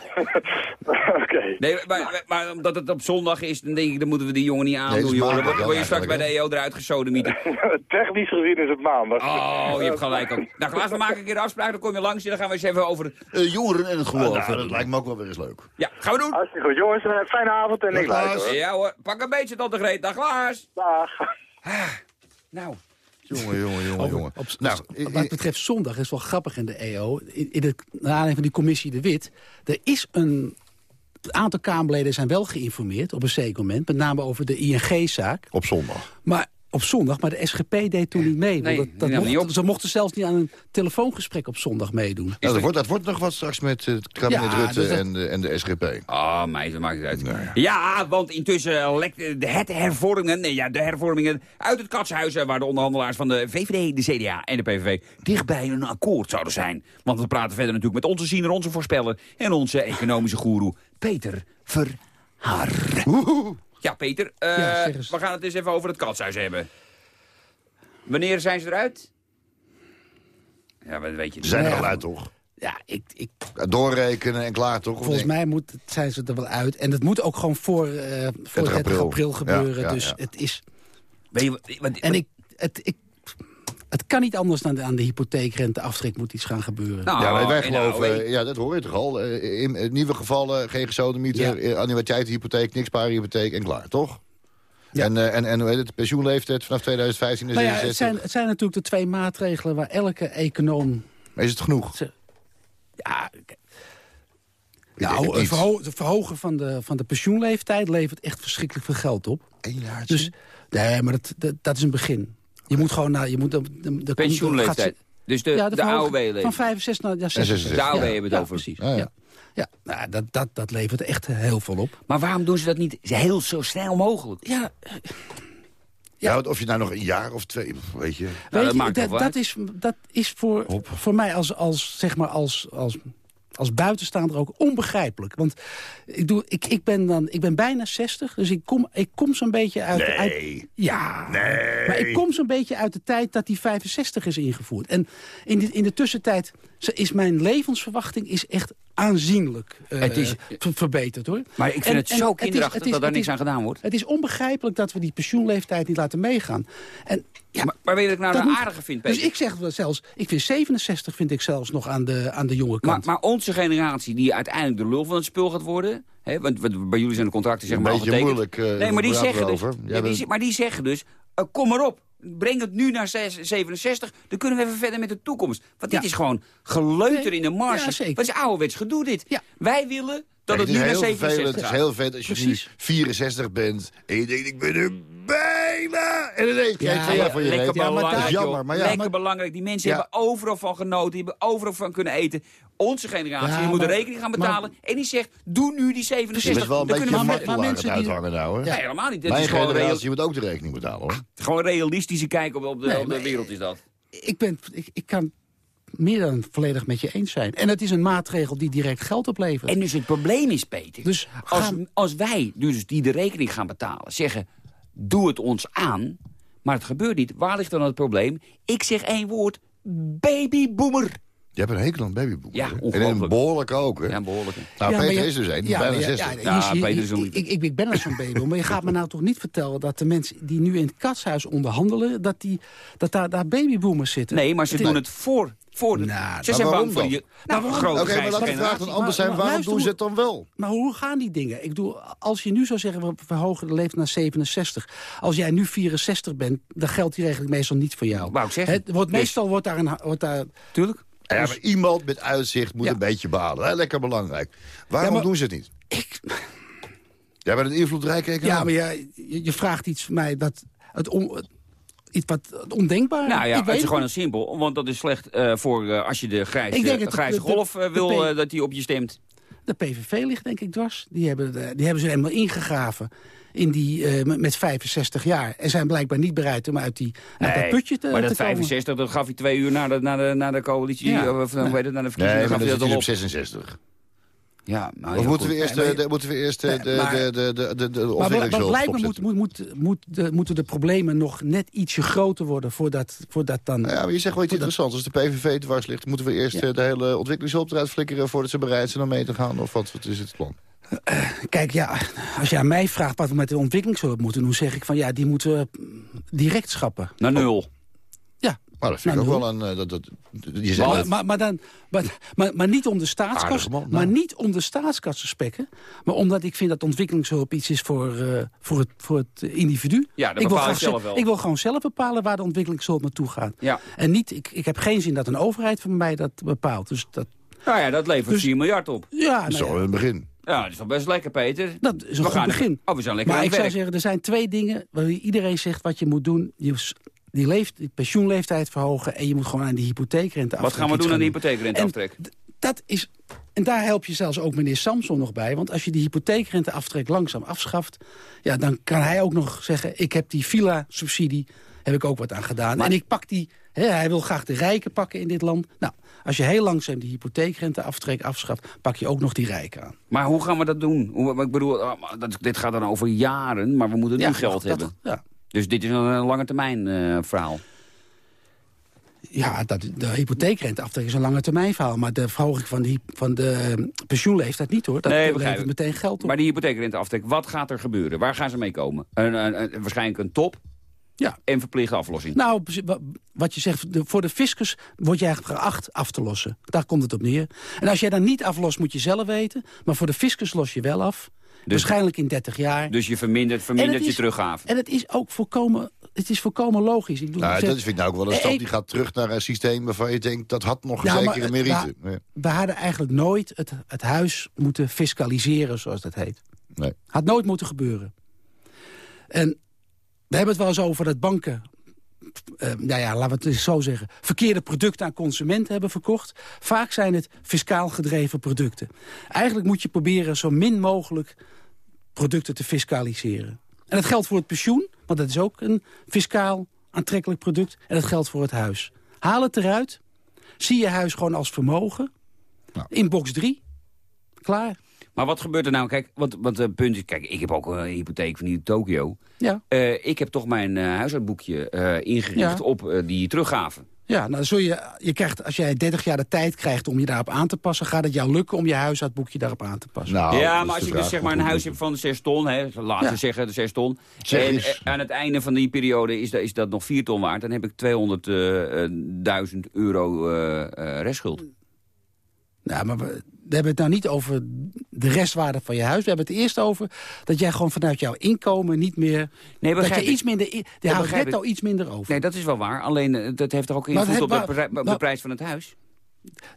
Oké. Nee, maar, maar omdat het op zondag is, dan denk ik, dan moeten we die jongen niet aandoen, joh. Dan word je straks bij de EO eruit gesodemieten. Technisch gezien is het maandag. Oh, je hebt gelijk ook. Nou, Klaas, we maken een keer de afspraak, dan kom je langs en dan gaan we eens even over... Eh, jongeren en het geloof. nou, dat lijkt me ook wel weer eens leuk. Ja, gaan we doen. Hartstikke goed. Jongens, een fijne avond en ik luister. Ja hoor, pak een beetje tot de greet. Dag Klaas. Dag. Nou, Jongen, jongen, jongen, jongen. op, Nou, op- wat betreft zondag is wel grappig in de EO. In, in de, naar aanleiding van die commissie De Wit. Er is een, een aantal Kamerleden zijn wel geïnformeerd op een zeker moment. Met name over de ING-zaak. op zondag. Maar op zondag, maar de SGP deed toen niet mee. Nee, dat, dat niet mocht- op. ze mochten zelfs niet aan een telefoongesprek op zondag meedoen. Nou, dat, wordt, dat wordt nog wat straks met eh, het kabinet Ja, Rutte dus dat- en, de, en de SGP. Oh, meid, dat maakt het uit. Ja, want intussen lekt de- het hervormingen, nee, ja, de hervormingen uit het katshuis... eh, waar de onderhandelaars van de VVD, de CDA en de PVV dichtbij een akkoord zouden zijn. Want we praten verder natuurlijk met onze ziener, onze voorspeller... en onze economische goeroe, Peter Verhaar. Ja, Peter, eh, Ja, we gaan het eens even over het katshuis hebben. Wanneer zijn ze eruit? Ja, dat weet je Ze zijn er Ja. al uit, toch? Ja, ik, ik, Doorrekenen en klaar, toch? Volgens mij moet, zijn ze er wel uit. En het moet ook gewoon voor, eh voor 30 april. april, gebeuren. Ja, ja, dus ja. het is... Weet je, wat- wat- En ik, het, ik, het kan niet anders dan aan de hypotheekrenteaftrek moet iets gaan gebeuren. Nou, Ja, wij, nou, geloven, ja, dat hoor je toch al. Eh, In, in nieuwe gevallen, geen gesodemieter, Ja. ja. annuïteitshypotheek, niks spaarhypotheek en klaar, toch? En, eh, en, en hoe heet het, pensioenleeftijd vanaf 2015 en Nou ja, het 66. zijn, het zijn natuurlijk de twee maatregelen waar elke econoom... Maar is het genoeg? Ja, nou, het verho- verhogen van de, van de pensioenleeftijd levert echt verschrikkelijk veel geld op. Eén jaartje? Dus nee, maar dat, dat, dat is een begin. Je moet gewoon naar... Je moet, de, de, de, Pensioenleeftijd. gaat Dus de, ja, de, AOW-leeftijd. Van 65 naar ja, 66. De AOW Ja, hebben we het ja, over. Precies. Ja, ja. Ja, ja. Nou, dat, dat, dat levert echt heel veel op. Maar waarom doen ze dat niet heel zo snel mogelijk? Ja, Ja, want of je nou nog een jaar of twee, weet je. Nou, Weet dat je, maakt dat, is, dat is voor, voor mij als, als, zeg maar als, als, als buitenstaander ook onbegrijpelijk. Want ik, doe, ik, ik, ben, dan, ik ben bijna 60, dus ik kom, ik kom zo'n beetje uit... Nee. uit ja, maar ik kom zo'n beetje uit de tijd dat die 65 is ingevoerd. En in de, in de tussentijd is mijn levensverwachting is echt aanzienlijk eh, Het is- ver- verbeterd. hoor. Maar ik vind En- het zo kinderachtig het is- dat daar niks is- aan gedaan wordt. Het is onbegrijpelijk dat we die pensioenleeftijd niet laten meegaan. En ja, Maar, maar weet je wat ik nou dat de moet- aardige vind, Dus ik zeg wel zelfs, ik vind 67 vind ik zelfs nog aan de, aan de jonge maar, kant. maar onze generatie die uiteindelijk de lul van het spul gaat worden... Hè, want, want bij jullie zijn de contracten zeg Een maar al beetje getekend. moeilijk, eh, nee, maar die zeggen dus, ja, die maar die zeggen dus, kom maar op. Breng het nu naar zes- 67, dan kunnen we even verder met de toekomst. Want dit Ja. is gewoon geleuter in de marge. Ja. Wat is ouderwets gedoe dit? Wij willen dat Kijk, het nu is naar heel 67 vervelend. Het is heel vet als je Precies. nu 64 bent en je denkt, ik ben er bijna. en je twee jaar voor je lekker. Ja, maar dat is jammer. Maar ja, lekker maar- belangrijk. Die mensen Ja. hebben overal van genoten. Die hebben overal van kunnen eten. Onze generatie Ja, die moet de rekening gaan maar- betalen. en die zegt, doe nu die 67. Je bent wel een Dan beetje makkelaar het mensen die- uithangen nou, hè? Helemaal niet. Het Mijn is real- generatie moet ook de rekening betalen, hoor. gewoon realistische kijk op, op de, Nee, op de wereld is dat. Ik, ben, ik, ik kan meer dan volledig met je eens zijn. En het is een maatregel die direct geld oplevert. En dus het probleem is, Peter, Dus als, gaan- als wij dus die de rekening gaan betalen, zeggen, doe het ons aan, maar het gebeurt niet. Waar ligt dan het probleem? Ik zeg één woord, babyboomer. Je hebt een hekel aan babyboom. Ja, En een behoorlijk ook, hè? Ja, behoorlijk. Nou, Ja, Peter je- is die is ja, bijna maar ja, 60. ja, je- Peter is een- ik, ik, ik ben al zo'n baby, maar je gaat me nou toch niet vertellen... dat de mensen die nu in het katshuis onderhandelen... dat, die, dat daar, daar babyboomers zitten. Nee, maar ze Het is- doen het voor, voor de... Nou, ze zijn waarom bang voor die... Nou, waarom? grote Oké, maar laat de vraag dan anders zijn. Waarom doen ze het dan wel? Maar hoe gaan die dingen? Ik bedoel, als je nu zou zeggen, we verhogen de leeftijd naar 67. Als jij nu 64 bent, dan geldt die regeling meestal niet voor jou. Wou ik zeggen. Het wordt, Dus- meestal wordt daar een... Wordt daar, Tuurlijk. Ja, maar iemand met uitzicht moet Ja. een beetje behalen. Hè? Lekker belangrijk. Waarom Ja, maar- doen ze het niet? Jij bent een invloedrijke ja, econoom. maar je, je, vraagt iets van mij dat het, on, het- iets wat ondenkbaar Nou ja, ik het weet is gewoon een simpel. Want dat is slecht eh, voor eh, als je de grijze, Ik denk grijze de- de- golf eh, wil dat die op je stemt. De PVV ligt denk ik dwars. Die hebben, de- die hebben ze helemaal ingegraven in die, eh, met- met 65 jaar. En zijn blijkbaar niet bereid om uit, die, uit dat putje te, maar te dat komen. 65, dat gaf hij twee uur na de, na de, na de coalitie, Ja. of hoe heet het, na de verkiezingen. Nee, gaf dan hij dat op. 66. Ja, nou, Of ja, moeten we eerst, Nee, eh, maar- de, moeten we eerst eh, de, maar- de, de, de, Maar ontwikkelingshulp blijkt me stopzetten? moet, moet, moet, moet de, moeten de problemen nog net ietsje groter worden voordat, voordat dan... Ja, maar je zegt wel iets interessants. Als de PVV dwars ligt, moeten we eerst Ja. eh, de hele ontwikkelingshulp eruit flikkeren... voordat ze bereid zijn om mee te gaan? Of wat, wat is het plan? Kijk, ja, als je aan mij vraagt wat we met de ontwikkelingshulp moeten doen... zeg ik van ja, die moeten we direct schappen. Naar nul. Maar dat vind ik Nou, ook wel een... eh, dat, dat, je zegt Maar, maar, maar, dan, maar, maar, maar niet om de staatskas, Aardige man, nou. maar niet om de staatskas te spekken, maar omdat ik vind dat ontwikkelingshulp iets is voor, eh, voor, het, voor het individu. Ja, dat ik, wil graag zelf ze- wel. ik wil gewoon zelf bepalen waar de ontwikkelingshulp naartoe gaat. Ja. En niet, ik, ik heb geen zin dat een overheid van mij dat bepaalt. Dus dat, Nou ja, dat levert Dus- 4 miljard op. ja, nou Zo ja, in het begin. Ja, dat is wel best lekker, Peter. dat is een We goed gaan- begin. Oh, we zijn lekker maar aan ik zou zeggen, er zijn twee dingen waar iedereen zegt wat je moet doen. Je, die, leeft, die pensioenleeftijd verhogen en je moet gewoon aan die hypotheekrente Wat gaan we doen aan die hypotheekrenteaftrek? Dat is, en daar help je zelfs ook meneer Samson nog bij. Want als je die hypotheekrenteaftrek langzaam afschaft... Ja, dan kan hij ook nog zeggen... ik heb die villa-subsidie, heb ik ook wat aan gedaan. en ik pak die... Hij wil graag de rijken pakken in dit land. Nou, als je heel langzaam die hypotheekrenteaftrek afschaft... pak je ook nog die rijken aan. Maar hoe gaan we dat doen? Hoe, ik bedoel, dat, dit gaat dan over jaren, maar we moeten nu Ja, geld dat- hebben. ja. Dus dit is een, een lange termijn eh, verhaal. Ja, dat, de hypotheekrenteaftrek is een lange termijn verhaal. Maar de verhoging van de, van de eh, pensioenleeftijd niet hoor. Dat Nee, levert begrijp ik. meteen geld op. Maar die hypotheekrenteaftrek, wat gaat er gebeuren? Waar gaan ze mee komen? Een, een- een- waarschijnlijk een top Ja. en verplichte aflossing. Nou, wa- wat je zegt, de- voor de fiscus word je eigenlijk geacht af te lossen. Daar komt het op neer. En als jij dan niet aflost, moet je zelf weten. Maar voor de fiscus los je wel af. Waarschijnlijk in 30 jaar. Dus je vermindert, vermindert je is- teruggave. En het is ook volkomen, het is volkomen logisch. Ik bedoel, Nou, dat vind ik nou ook wel een stap Eh, die gaat terug naar een systeem waarvan je denkt... dat had nog een Ja, maar zekere merite. Ja. We hadden eigenlijk nooit het, het huis moeten fiscaliseren, zoals dat heet. Nee. Had nooit moeten gebeuren. En we hebben het wel eens over dat banken... eh, nou ja, laten we het zo zeggen... verkeerde producten aan consumenten hebben verkocht. Vaak zijn het fiscaal gedreven producten. Eigenlijk moet je proberen zo min mogelijk producten te fiscaliseren. En dat geldt voor het pensioen, want dat is ook een fiscaal aantrekkelijk product. En dat geldt voor het huis. Haal het eruit. Zie je huis gewoon als vermogen. In box 3. Klaar. Maar wat gebeurt er nou? Kijk, wat, wat het punt is, kijk, ik heb ook een hypotheek van hier in Tokio. Ja. Eh, ik heb toch mijn eh huishoudboekje eh, ingericht Ja. op eh, die teruggave. Ja, nou zul je, je krijgt, als jij 30 jaar de tijd krijgt om je daarop aan te passen... gaat het jou lukken om je huishoudboekje daarop aan te passen. Nou, ja, maar als ik dus zeg maar een huis heb van 6 ton, hè, laten we Ja. zeggen de 6 ton. Zeg en eens. eh, aan het einde van die periode is dat, is dat nog 4 ton waard. Dan heb ik 200.000 euro eh, eh, restschuld. Ja, maar we, we hebben het nou niet over de restwaarde van je huis. We hebben het eerst over dat jij gewoon vanuit jouw inkomen niet meer... Nee, dat begrijp je ik. iets minder... Je Ja, houdt netto ik. iets minder over. Nee, dat is wel waar. Alleen eh, dat heeft toch ook Maar invloed het- op de, maar- pri- de maar- prijs van het huis?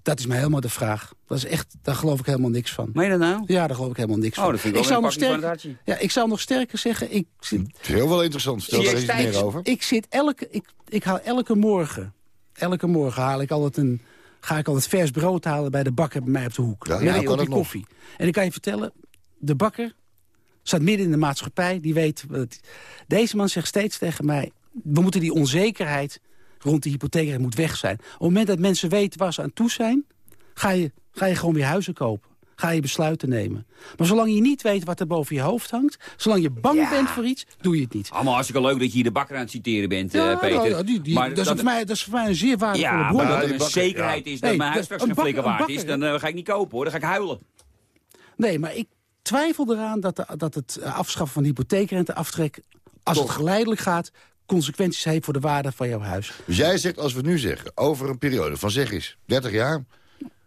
Dat is mij helemaal de vraag. Dat is echt, daar geloof ik helemaal niks van. Meen je dat nou? Ja, daar geloof ik helemaal niks Oh, van. dat vind ik wel zou een nog sterker, ja, ik zou nog sterker zeggen, ik zit, Het is heel wel interessant. Stel er je eens meer over. ik zit elke, ik, ik haal elke morgen, elke morgen haal ik altijd een, ga ik altijd vers brood halen bij de bakker bij mij op de hoek. Ja, met nou het nog. koffie. En ik kan je vertellen, de bakker staat midden in de maatschappij, die weet... Deze man zegt steeds tegen mij, we moeten die onzekerheid rond die hypotheek moet weg zijn. Op het moment dat mensen weten waar ze aan toe zijn, ga je, ga je gewoon weer huizen kopen. Ga je besluiten nemen. Maar zolang je niet weet wat er boven je hoofd hangt... zolang je bang bent voor iets, doe je het niet. Allemaal hartstikke leuk dat je hier de bakker aan het citeren bent, eh, Ja, Peter. nou, ja, die, die, maar dat, is voor mij, dat is voor mij een zeer waardevolle ja, bron. maar Ja, dat er een bakker, zekerheid ja. is dat mijn huis straks een flikker waard is, dan eh, ga ik niet kopen hoor. Dan ga ik huilen. Nee, maar ik twijfel eraan dat, de, dat het eh, afschaffen van de hypotheekrenteaftrek... als het geleidelijk gaat, consequenties heeft voor de waarde van jouw huis. Dus jij zegt, als we het nu zeggen, over een periode van zeg eens 30 jaar...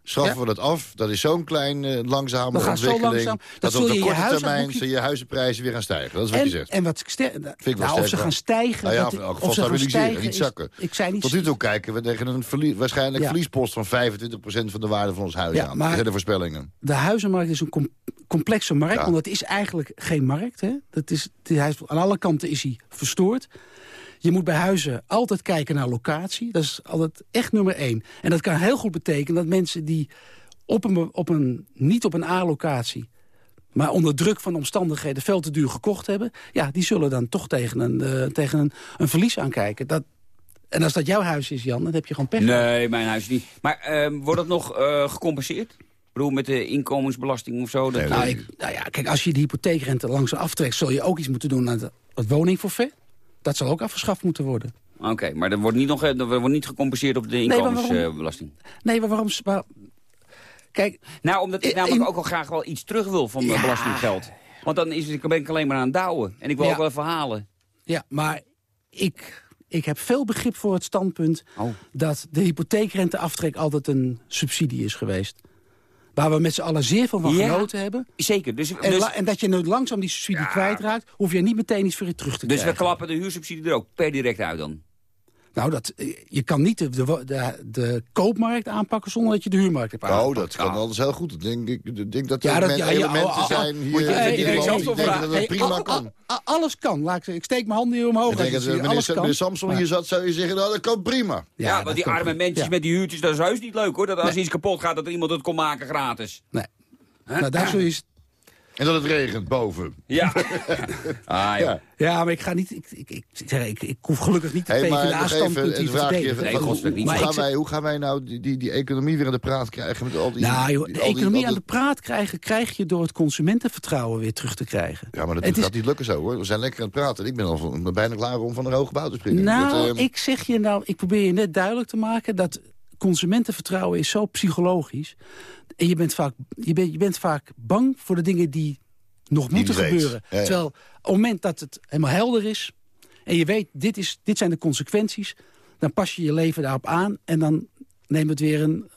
schaffen Ja. we dat af. Dat is zo'n klein, eh, langzame ontwikkeling... langzaam. dat, Dat op de je korte termijn je- huizenprijzen weer gaan stijgen. Dat is wat je zegt. en wat ster, ik wel nou, of ze gaan stijgen... Nou ja, dat- of ze gaan stabiliseren, niet is- zakken. Ik zei niet... Tot nu toe kijken we tegen een verlie- waarschijnlijk Ja. verliespost van 25% van de waarde van ons huis Ja, aan. Dat zijn de voorspellingen. de huizenmarkt is een com- complexe markt, want het is eigenlijk geen markt. Hè? Dat is, hij is, aan alle kanten is hij verstoord. Je moet bij huizen altijd kijken naar locatie. Dat is altijd echt nummer één. En dat kan heel goed betekenen dat mensen die op een, op een, niet op een A-locatie... maar onder druk van omstandigheden veel te duur gekocht hebben... ja, die zullen dan toch tegen een, eh, tegen een, een verlies aankijken. Dat, en als dat jouw huis is, Jan, dan heb je gewoon pech. Nee, mijn huis niet. Maar ehm, wordt dat nog eh, gecompenseerd? Ik bedoel, met de inkomensbelasting of zo? Dat, Nou, ik, nou ja, kijk, als je de hypotheekrente langzaam aftrekt... zul je ook iets moeten doen aan het, het woningforfait. Dat zal ook afgeschaft moeten worden. Oké, maar er wordt niet, nog, eh, er wordt niet gecompenseerd op de maar waarom? inkomensbelasting. Nee, maar waarom... Kijk, nou, omdat ik in- namelijk ook al graag wel iets terug wil van mijn Ja. belastinggeld. Want dan is, ben ik alleen maar aan het douwen. En ik wil Ja. ook wel even halen. Ja, maar ik, ik heb veel begrip voor het standpunt... Oh. dat de hypotheekrenteaftrek altijd een subsidie is geweest. Waar we met z'n allen zeer veel van Ja. genoten hebben. Zeker. Dus, En, dus, en dat je nu langzaam die subsidie kwijtraakt... hoef je niet meteen iets voor je terug te dus we krijgen. klappen de huursubsidie er ook per direct uit dan? Nou, dat, je kan niet de, de, de, de koopmarkt aanpakken zonder dat je de huurmarkt hebt Oh, aangepakt. dat kan alles heel goed. Ik denk, ik ik denk dat er Ja, dat- men- ja, ja, elementen oh, oh, oh. zijn hier in die denken dat het prima al- kan. al- al- alles kan. Laat ik, zeggen, ik steek mijn handen hier omhoog. Ik denk dat meneer, alles Sa- kan. meneer Samson Maar- hier zat, zou je zeggen, nou dat kan prima. Ja, want die kan arme mensen Ja. met die huurtjes, dat is heus niet leuk hoor. Dat als Nee. iets kapot gaat, dat er iemand het kon maken gratis. Nee. Nou, daar zul je... En dat het regent boven. Ja. ah. Ja. Ja, maar ik ga niet... Ik, ik, ik, zeg, ik, ik hoef gelukkig niet de Hey, PvdA-standpunt te verdedigen. Nee, Hoe- hoe, Maar gaan wij, hoe gaan wij nou die, die, die economie weer aan de praat krijgen met al die... Nou, joh, de die- economie aan de praat krijgen... krijg je door het consumentenvertrouwen weer terug te krijgen. Ja, maar dat Het is- gaat niet lukken zo hoor. We zijn lekker aan het praten. Ik ben al van- bijna klaar om van een hoge bouw te springen. Nou, Dat, eh, ik zeg je nou, ik probeer je net duidelijk te maken dat consumentenvertrouwen is zo psychologisch. En je bent vaak, je bent, je bent vaak bang voor de dingen die nog Die moeten gebeuren. Ja, ja. Terwijl op het moment dat het helemaal helder is en je weet, dit, is, dit zijn de consequenties, dan pas je je leven daarop aan en dan neemt het weer een,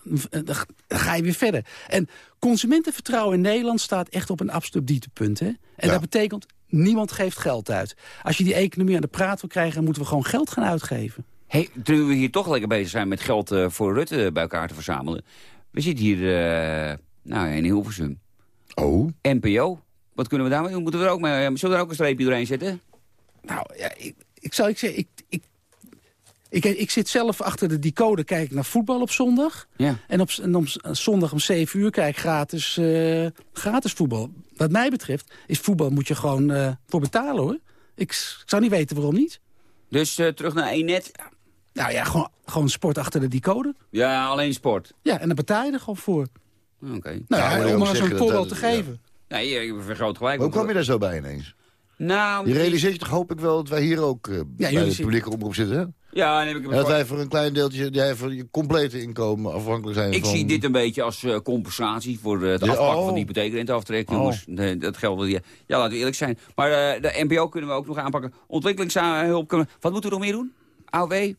dan ga je weer verder. En consumentenvertrouwen in Nederland staat echt op een absoluut dieptepunt. Hè? En Ja. dat betekent, niemand geeft geld uit. Als je die economie aan de praat wil krijgen, moeten we gewoon geld gaan uitgeven. Hey, toen we hier toch lekker bezig zijn met geld eh, voor Rutte bij elkaar te verzamelen. We zitten hier eh, nou, in Hilversum. Oh? NPO. Wat kunnen we daarmee doen? Moeten we er ook mee, eh, zullen we er ook een streepje doorheen zetten? Nou, ja, ik, ik zou ik zeggen, ik, ik, ik, ik zit zelf achter de decoder, kijk ik naar voetbal op zondag. Ja. En op, en op zondag om 7 uur kijk gratis, eh, gratis voetbal. Wat mij betreft is voetbal moet je gewoon eh, voor betalen hoor. Ik, ik zou niet weten waarom niet. Dus eh, terug naar één net. Nou ja, gewoon, gewoon sport achter de decoder. Ja, alleen sport. Ja, en dan betaal je er gewoon voor. Oké. Nou ja, om maar dat voorbeeld te geven. Nee, je vergroot gelijk. Hoe kwam je daar zo bij ineens? Nou, Je realiseert je toch hoop ik wel dat wij hier ook eh, bij jullie de zien- publieke omroep zitten, hè? Ja, en heb ik En dat wij voor een klein deeltje, jij voor je complete inkomen afhankelijk zijn Ik van... zie dit een beetje als eh, compensatie voor eh, het Ja, afpakken oh. van de hypotheekrenteaftrek, Oh. jongens. Nee, dat geldt wel. Ja, ja, laten we eerlijk zijn. Maar eh, de NPO kunnen we ook nog aanpakken. Ontwikkelingshulp kunnen Wat moeten we nog meer doen? AOW, eh,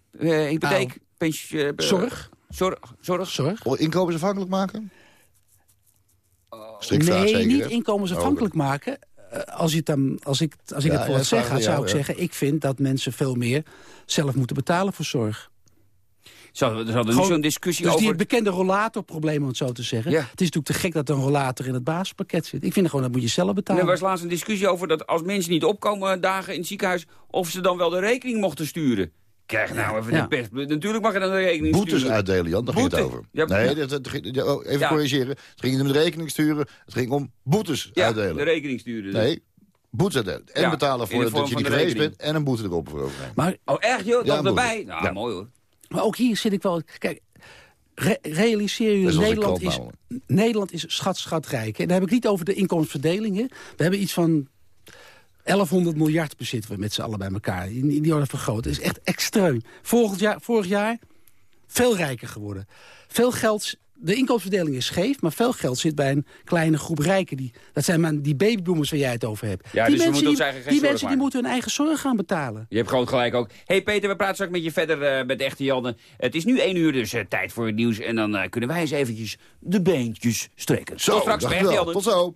hypotheek, pensioen... eh, Zorg. Zorg. Zorg. Zorg. Oh, Inkomensafhankelijk maken? Strikvraag nee, zeker, niet hè? inkomensafhankelijk maken. Eh, Als, je het dan, als ik, als ik Ja, het voor ja, het zeggen vragen had, zou jou, ik ja. zeggen... ik vind dat mensen veel meer zelf moeten betalen voor zorg. Ze hadden, nu zo'n discussie dus over... die bekende rollatorprobleem, om het zo te zeggen. Ja. Het is natuurlijk te gek dat een rollator in het basispakket zit. Ik vind gewoon, dat moet je zelf betalen. Er was laatst een discussie over dat als mensen niet opkomen dagen in het ziekenhuis... of ze dan wel de rekening mochten sturen. Krijg nou even Ja. de pers. Natuurlijk mag je dan de rekening Boetes sturen. uitdelen, Jan, daar ging het Boete. over. Ja, nee, ja. dat, dat oh, even Ja. corrigeren. Het ging niet om de rekening sturen, het ging om boetes Ja, uitdelen. de rekening sturen. Nee, boetes uitdelen. En Ja, betalen voor dat je niet de geweest rekening. bent en een boete erop voor overnemen. Maar, Oh, echt joh? Moet. erbij? Nou, Ja. mooi hoor. maar ook hier zit ik wel... Kijk, re- realiseer je, Nederland is. Nederland is schat, schatrijk. En dan heb ik niet over de inkomensverdelingen. We hebben iets van 1100 miljard bezitten we met z'n allen bij elkaar. In, in die orde van grootte. Dat is echt extreem. Vorig jaar, vorig jaar veel rijker geworden. Veel geld... De inkomensverdeling is scheef, maar veel geld zit bij een kleine groep rijken. Die, dat zijn maar die babyboomers waar jij het over hebt. Ja, die dus die, die mensen die moeten hun eigen zorg gaan betalen. Je hebt gewoon gelijk ook. hey Peter, we praten straks met je verder eh, met de echte Janne. Het is nu één uur, dus eh, tijd voor het nieuws. En dan eh, kunnen wij eens eventjes de beentjes strekken. Zo, Tot straks bij. Tot zo.